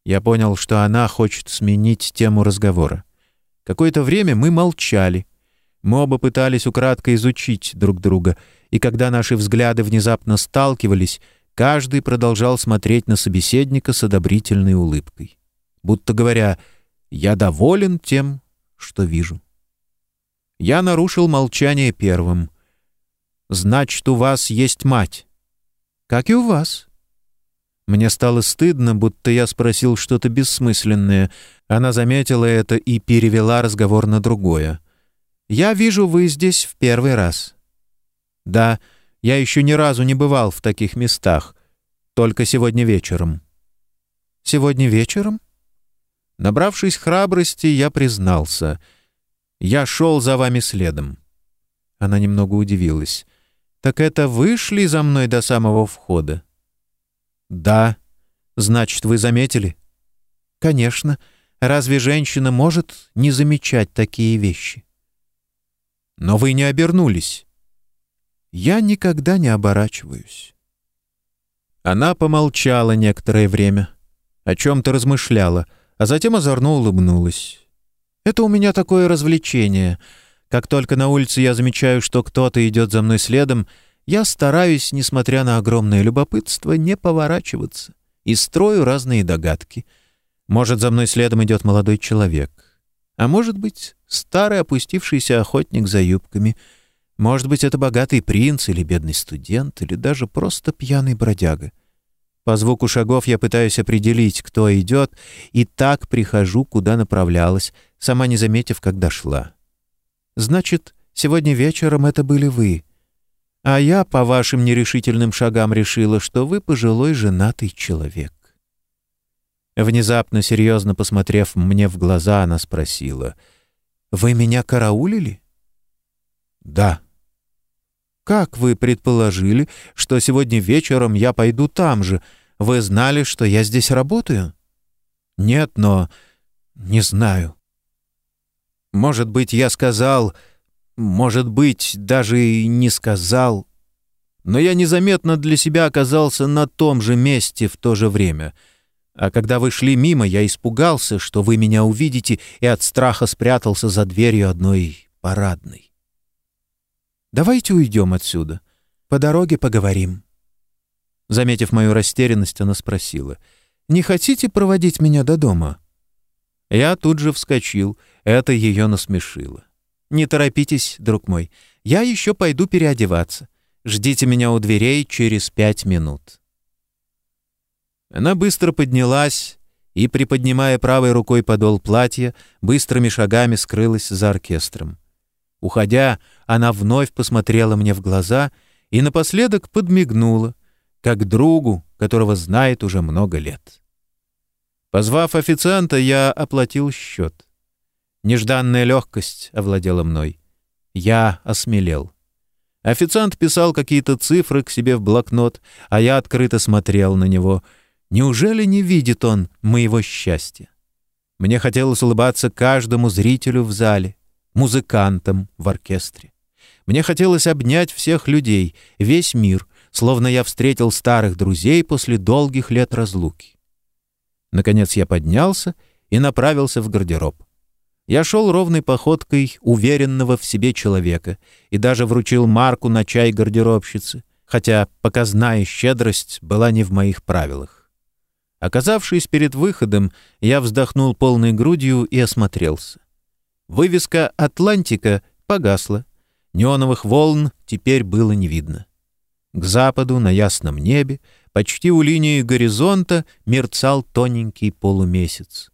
Я понял, что она хочет сменить тему разговора. Какое-то время мы молчали. Мы оба пытались украдко изучить друг друга, и когда наши взгляды внезапно сталкивались, Каждый продолжал смотреть на собеседника с одобрительной улыбкой, будто говоря «Я доволен тем, что вижу». Я нарушил молчание первым. «Значит, у вас есть мать?» «Как и у вас». Мне стало стыдно, будто я спросил что-то бессмысленное. Она заметила это и перевела разговор на другое. «Я вижу, вы здесь в первый раз». «Да, я еще ни разу не бывал в таких местах. Только сегодня вечером». «Сегодня вечером?» Набравшись храбрости, я признался. «Я шел за вами следом». Она немного удивилась. «Так это вы шли за мной до самого входа?» «Да. Значит, вы заметили?» «Конечно. Разве женщина может не замечать такие вещи?» «Но вы не обернулись». Я никогда не оборачиваюсь. Она помолчала некоторое время, о чем-то размышляла, а затем озорно улыбнулась. «Это у меня такое развлечение. Как только на улице я замечаю, что кто-то идет за мной следом, я стараюсь, несмотря на огромное любопытство, не поворачиваться и строю разные догадки. Может, за мной следом идет молодой человек. А может быть, старый опустившийся охотник за юбками. Может быть, это богатый принц или бедный студент, или даже просто пьяный бродяга. По звуку шагов я пытаюсь определить, кто идет, и так прихожу, куда направлялась, сама не заметив, как дошла. Значит, сегодня вечером это были вы. А я по вашим нерешительным шагам решила, что вы пожилой женатый человек. Внезапно, серьезно посмотрев мне в глаза, она спросила, «Вы меня караулили?» «Да». «Как вы предположили, что сегодня вечером я пойду там же? Вы знали, что я здесь работаю?» «Нет, но... не знаю». «Может быть, я сказал...» Может быть, даже и не сказал. Но я незаметно для себя оказался на том же месте в то же время. А когда вы шли мимо, я испугался, что вы меня увидите, и от страха спрятался за дверью одной парадной. «Давайте уйдем отсюда. По дороге поговорим». Заметив мою растерянность, она спросила, «Не хотите проводить меня до дома?» Я тут же вскочил. Это ее насмешило. «Не торопитесь, друг мой. Я еще пойду переодеваться. Ждите меня у дверей через пять минут». Она быстро поднялась и, приподнимая правой рукой подол платья, быстрыми шагами скрылась за оркестром. Уходя, она вновь посмотрела мне в глаза и напоследок подмигнула, как другу, которого знает уже много лет. Позвав официанта, я оплатил счет. Нежданная легкость овладела мной. Я осмелел. Официант писал какие-то цифры к себе в блокнот, а я открыто смотрел на него. Неужели не видит он моего счастья? Мне хотелось улыбаться каждому зрителю в зале, музыкантам в оркестре. Мне хотелось обнять всех людей, весь мир, словно я встретил старых друзей после долгих лет разлуки. Наконец я поднялся и направился в гардероб. Я шел ровной походкой уверенного в себе человека и даже вручил марку на чай гардеробщице, хотя показная щедрость была не в моих правилах. Оказавшись перед выходом, я вздохнул полной грудью и осмотрелся. Вывеска «Атлантика» погасла. Неоновых волн теперь было не видно. К западу, на ясном небе, почти у линии горизонта, мерцал тоненький полумесяц.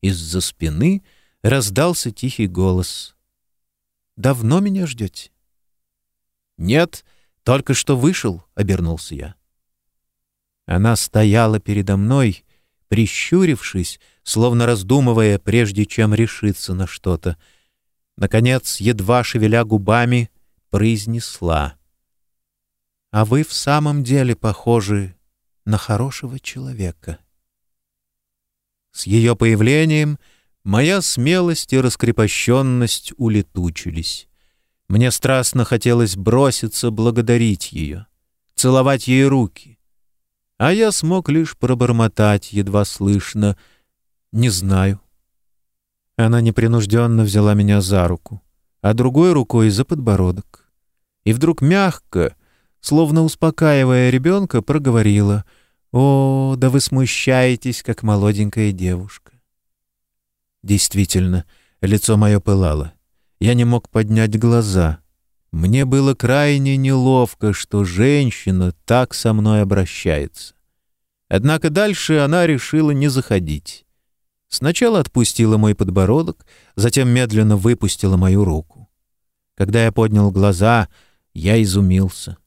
Из-за спины — раздался тихий голос. «Давно меня ждете?» «Нет, только что вышел», — обернулся я. Она стояла передо мной, прищурившись, словно раздумывая, прежде чем решиться на что-то. Наконец, едва шевеля губами, произнесла. «А вы в самом деле похожи на хорошего человека». С ее появлением — Моя смелость и раскрепощенность улетучились. Мне страстно хотелось броситься благодарить ее, целовать ей руки. А я смог лишь пробормотать, едва слышно, «Не знаю». Она непринужденно взяла меня за руку, а другой рукой за подбородок. И вдруг мягко, словно успокаивая ребенка, проговорила, «О, да вы смущаетесь, как молоденькая девушка». Действительно, лицо мое пылало. Я не мог поднять глаза. Мне было крайне неловко, что женщина так со мной обращается. Однако дальше она решила не заходить. Сначала отпустила мой подбородок, затем медленно выпустила мою руку. Когда я поднял глаза, я изумился.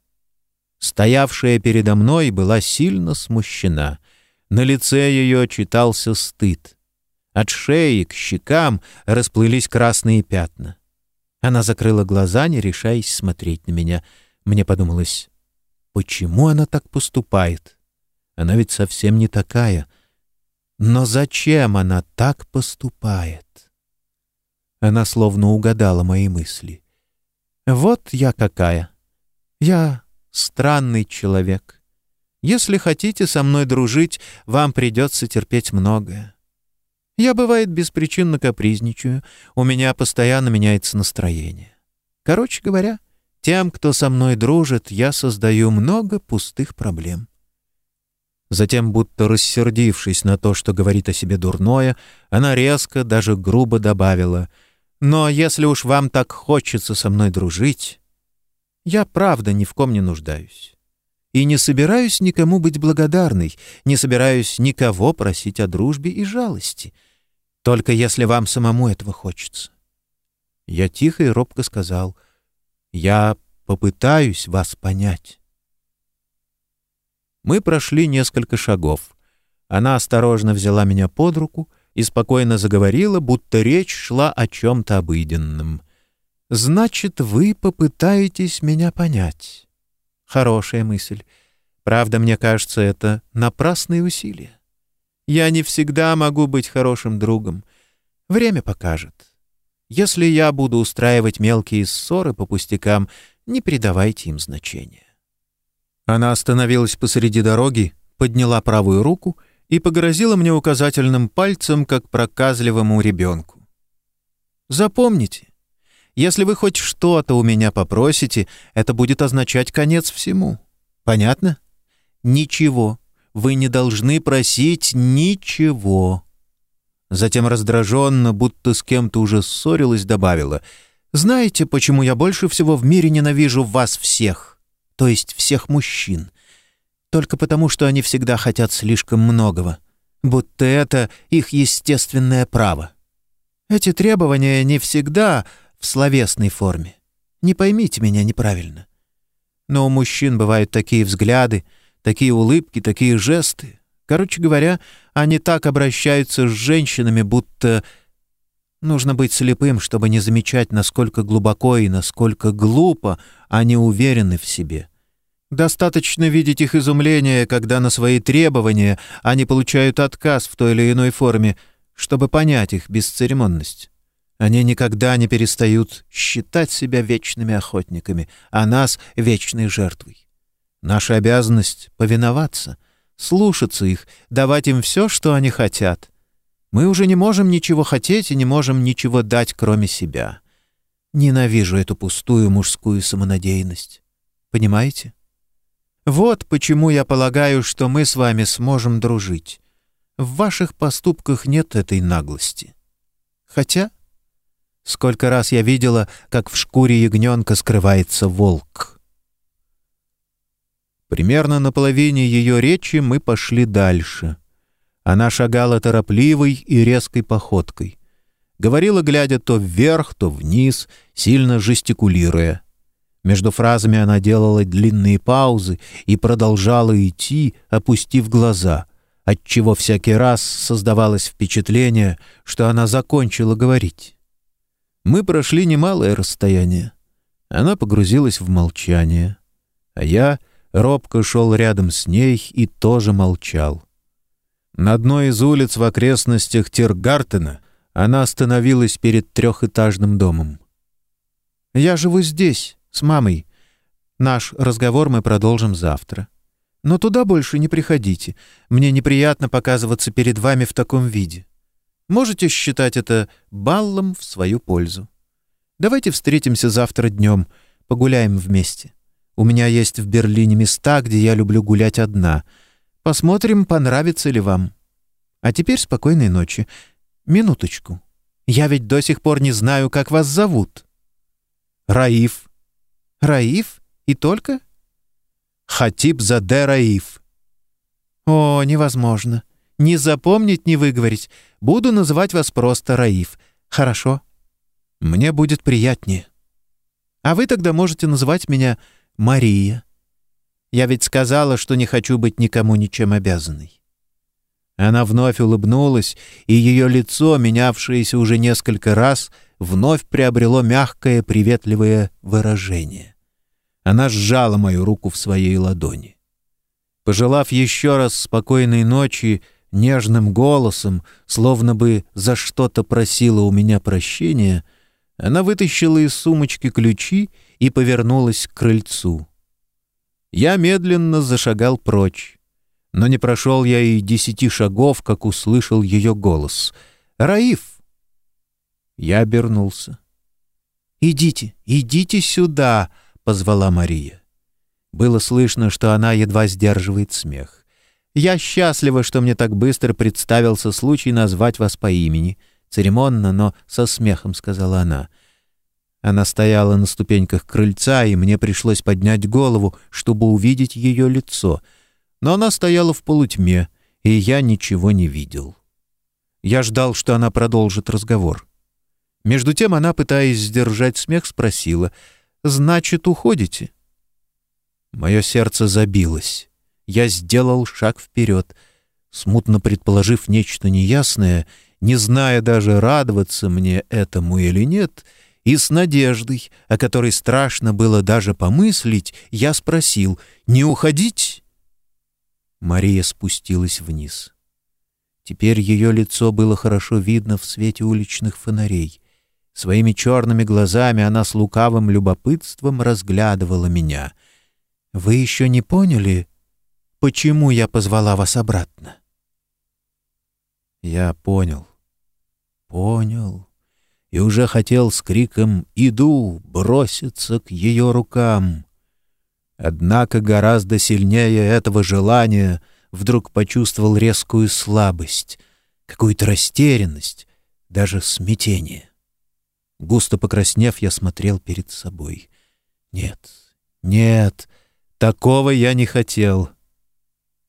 Стоявшая передо мной была сильно смущена. На лице ее читался стыд. От шеи к щекам расплылись красные пятна. Она закрыла глаза, не решаясь смотреть на меня. Мне подумалось, почему она так поступает? Она ведь совсем не такая. Но зачем она так поступает? Она словно угадала мои мысли. Вот я какая. Я странный человек. Если хотите со мной дружить, вам придется терпеть многое. Я, бывает, беспричинно капризничаю, у меня постоянно меняется настроение. Короче говоря, тем, кто со мной дружит, я создаю много пустых проблем. Затем, будто рассердившись на то, что говорит о себе дурное, она резко, даже грубо добавила, «Но если уж вам так хочется со мной дружить, я правда ни в ком не нуждаюсь. И не собираюсь никому быть благодарной, не собираюсь никого просить о дружбе и жалости, только если вам самому этого хочется». Я тихо и робко сказал, «Я попытаюсь вас понять». Мы прошли несколько шагов. Она осторожно взяла меня под руку и спокойно заговорила, будто речь шла о чем-то обыденном. «Значит, вы попытаетесь меня понять». Хорошая мысль. Правда, мне кажется, это напрасные усилия. Я не всегда могу быть хорошим другом. Время покажет. Если я буду устраивать мелкие ссоры по пустякам, не придавайте им значения. Она остановилась посреди дороги, подняла правую руку и погрозила мне указательным пальцем, как проказливому ребенку. «Запомните, если вы хоть что-то у меня попросите, это будет означать конец всему. Понятно? Ничего. Вы не должны просить ничего». Затем раздраженно, будто с кем-то уже ссорилась, добавила, «Знаете, почему я больше всего в мире ненавижу вас всех?» то есть всех мужчин. Только потому, что они всегда хотят слишком многого, будто это их естественное право. Эти требования не всегда в словесной форме. Не поймите меня неправильно. Но у мужчин бывают такие взгляды, такие улыбки, такие жесты. Короче говоря, они так обращаются с женщинами, будто нужно быть слепым, чтобы не замечать, насколько глубоко и насколько глупо они уверены в себе. Достаточно видеть их изумление, когда на свои требования они получают отказ в той или иной форме, чтобы понять их бесцеремонность. Они никогда не перестают считать себя вечными охотниками, а нас — вечной жертвой. Наша обязанность — повиноваться, слушаться их, давать им все, что они хотят. Мы уже не можем ничего хотеть и не можем ничего дать, кроме себя. Ненавижу эту пустую мужскую самонадеянность. Понимаете? Вот почему я полагаю, что мы с вами сможем дружить. В ваших поступках нет этой наглости. Хотя... Сколько раз я видела, как в шкуре ягненка скрывается волк. Примерно на половине ее речи мы пошли дальше. Она шагала торопливой и резкой походкой. Говорила, глядя то вверх, то вниз, сильно жестикулируя. Между фразами она делала длинные паузы и продолжала идти, опустив глаза, отчего всякий раз создавалось впечатление, что она закончила говорить. Мы прошли немалое расстояние. Она погрузилась в молчание, а я робко шел рядом с ней и тоже молчал. На одной из улиц в окрестностях Тиргартена она остановилась перед трехэтажным домом. «Я живу здесь», с мамой. Наш разговор мы продолжим завтра. Но туда больше не приходите. Мне неприятно показываться перед вами в таком виде. Можете считать это баллом в свою пользу. Давайте встретимся завтра днем, погуляем вместе. У меня есть в Берлине места, где я люблю гулять одна. Посмотрим, понравится ли вам. А теперь спокойной ночи. Минуточку. Я ведь до сих пор не знаю, как вас зовут. Раиф. Раиф? И только? Хатиб Заде Раиф. О, невозможно. Не запомнить, не выговорить. Буду называть вас просто Раиф. Хорошо? Мне будет приятнее. А вы тогда можете называть меня Мария. Я ведь сказала, что не хочу быть никому ничем обязанной. Она вновь улыбнулась, и ее лицо, менявшееся уже несколько раз, — вновь приобрело мягкое, приветливое выражение. Она сжала мою руку в своей ладони. Пожелав еще раз спокойной ночи, нежным голосом, словно бы за что-то просила у меня прощения, она вытащила из сумочки ключи и повернулась к крыльцу. Я медленно зашагал прочь. Но не прошел я и десяти шагов, как услышал ее голос. «Раиф!» Я обернулся. «Идите, идите сюда!» — позвала Мария. Было слышно, что она едва сдерживает смех. «Я счастлива, что мне так быстро представился случай назвать вас по имени», — церемонно, но со смехом сказала она. Она стояла на ступеньках крыльца, и мне пришлось поднять голову, чтобы увидеть ее лицо. Но она стояла в полутьме, и я ничего не видел. Я ждал, что она продолжит разговор. Между тем она, пытаясь сдержать смех, спросила, «Значит, уходите?» Мое сердце забилось. Я сделал шаг вперед, смутно предположив нечто неясное, не зная даже, радоваться мне этому или нет, и с надеждой, о которой страшно было даже помыслить, я спросил «Не уходить?» Мария спустилась вниз. Теперь ее лицо было хорошо видно в свете уличных фонарей. Своими черными глазами она с лукавым любопытством разглядывала меня — вы еще не поняли, почему я позвала вас обратно? Я понял, понял, и уже хотел с криком «Иду!» броситься к ее рукам. Однако гораздо сильнее этого желания вдруг почувствовал резкую слабость, какую-то растерянность, даже смятение. Густо покраснев, я смотрел перед собой. Нет, нет, Такого я не хотел.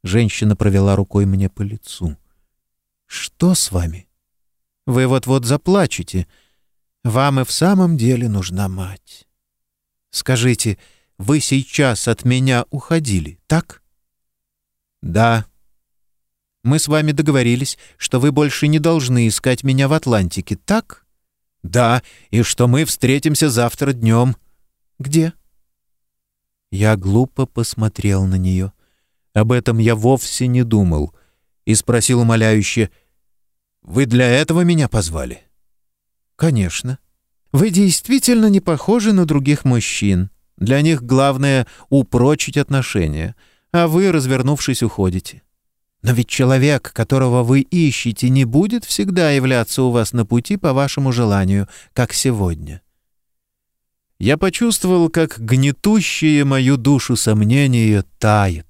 Женщина провела рукой мне по лицу. Что с вами? Вы вот-вот заплачете. Вам и в самом деле нужна мать. Скажите, вы сейчас от меня уходили, так? Да. Мы с вами договорились, что вы больше не должны искать меня в Атлантике, так? Да, и что мы встретимся завтра днем. Где? Я глупо посмотрел на нее. Об этом я вовсе не думал. И спросил умоляюще, «Вы для этого меня позвали?» «Конечно. Вы действительно не похожи на других мужчин. Для них главное — упрочить отношения, а вы, развернувшись, уходите. Но ведь человек, которого вы ищете, не будет всегда являться у вас на пути по вашему желанию, как сегодня». Я почувствовал, как гнетущее мою душу сомнение тает.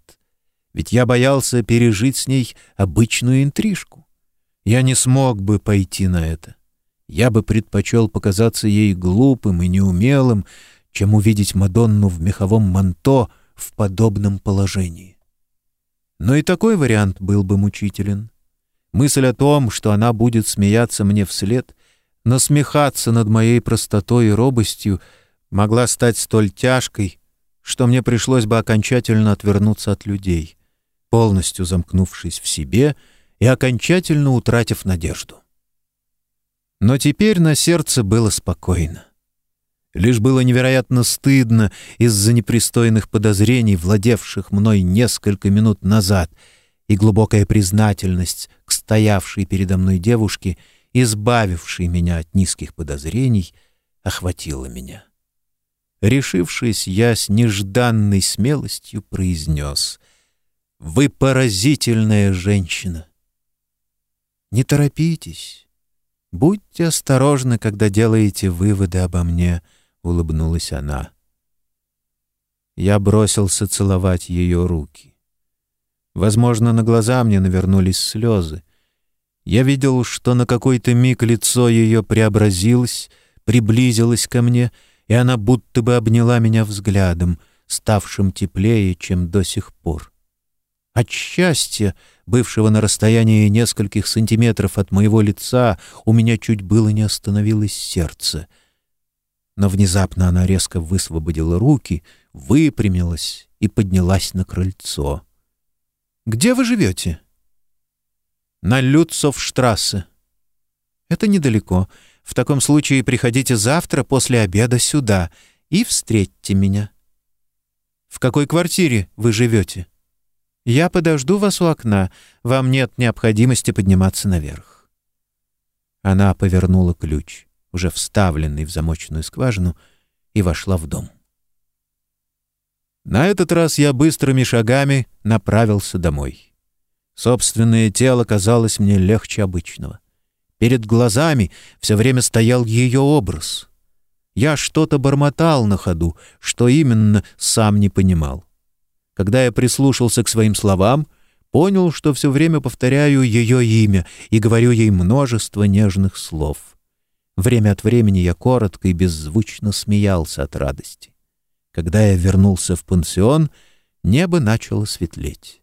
Ведь я боялся пережить с ней обычную интрижку. Я не смог бы пойти на это. Я бы предпочел показаться ей глупым и неумелым, чем увидеть Мадонну в меховом манто в подобном положении. Но и такой вариант был бы мучителен. Мысль о том, что она будет смеяться мне вслед, насмехаться над моей простотой и робостью — могла стать столь тяжкой, что мне пришлось бы окончательно отвернуться от людей, полностью замкнувшись в себе и окончательно утратив надежду. Но теперь на сердце было спокойно. Лишь было невероятно стыдно из-за непристойных подозрений, владевших мной несколько минут назад, и глубокая признательность к стоявшей передо мной девушке, избавившей меня от низких подозрений, охватила меня. Решившись, я с нежданной смелостью произнес «Вы поразительная женщина!» «Не торопитесь. Будьте осторожны, когда делаете выводы обо мне», — улыбнулась она. Я бросился целовать ее руки. Возможно, на глаза мне навернулись слезы. Я видел, что на какой-то миг лицо ее преобразилось, приблизилось ко мне — и она будто бы обняла меня взглядом, ставшим теплее, чем до сих пор. От счастья, бывшего на расстоянии нескольких сантиметров от моего лица, у меня чуть было не остановилось сердце. Но внезапно она резко высвободила руки, выпрямилась и поднялась на крыльцо. «Где вы живете?» «На Люцовштрассе». «Это недалеко. В таком случае приходите завтра после обеда сюда и встретьте меня». «В какой квартире вы живете?» «Я подожду вас у окна. Вам нет необходимости подниматься наверх». Она повернула ключ, уже вставленный в замочную скважину, и вошла в дом. На этот раз я быстрыми шагами направился домой. Собственное тело казалось мне легче обычного. Перед глазами все время стоял ее образ. Я что-то бормотал на ходу, что именно, сам не понимал. Когда я прислушался к своим словам, понял, что все время повторяю ее имя и говорю ей множество нежных слов. Время от времени я коротко и беззвучно смеялся от радости. Когда я вернулся в пансион, небо начало светлеть.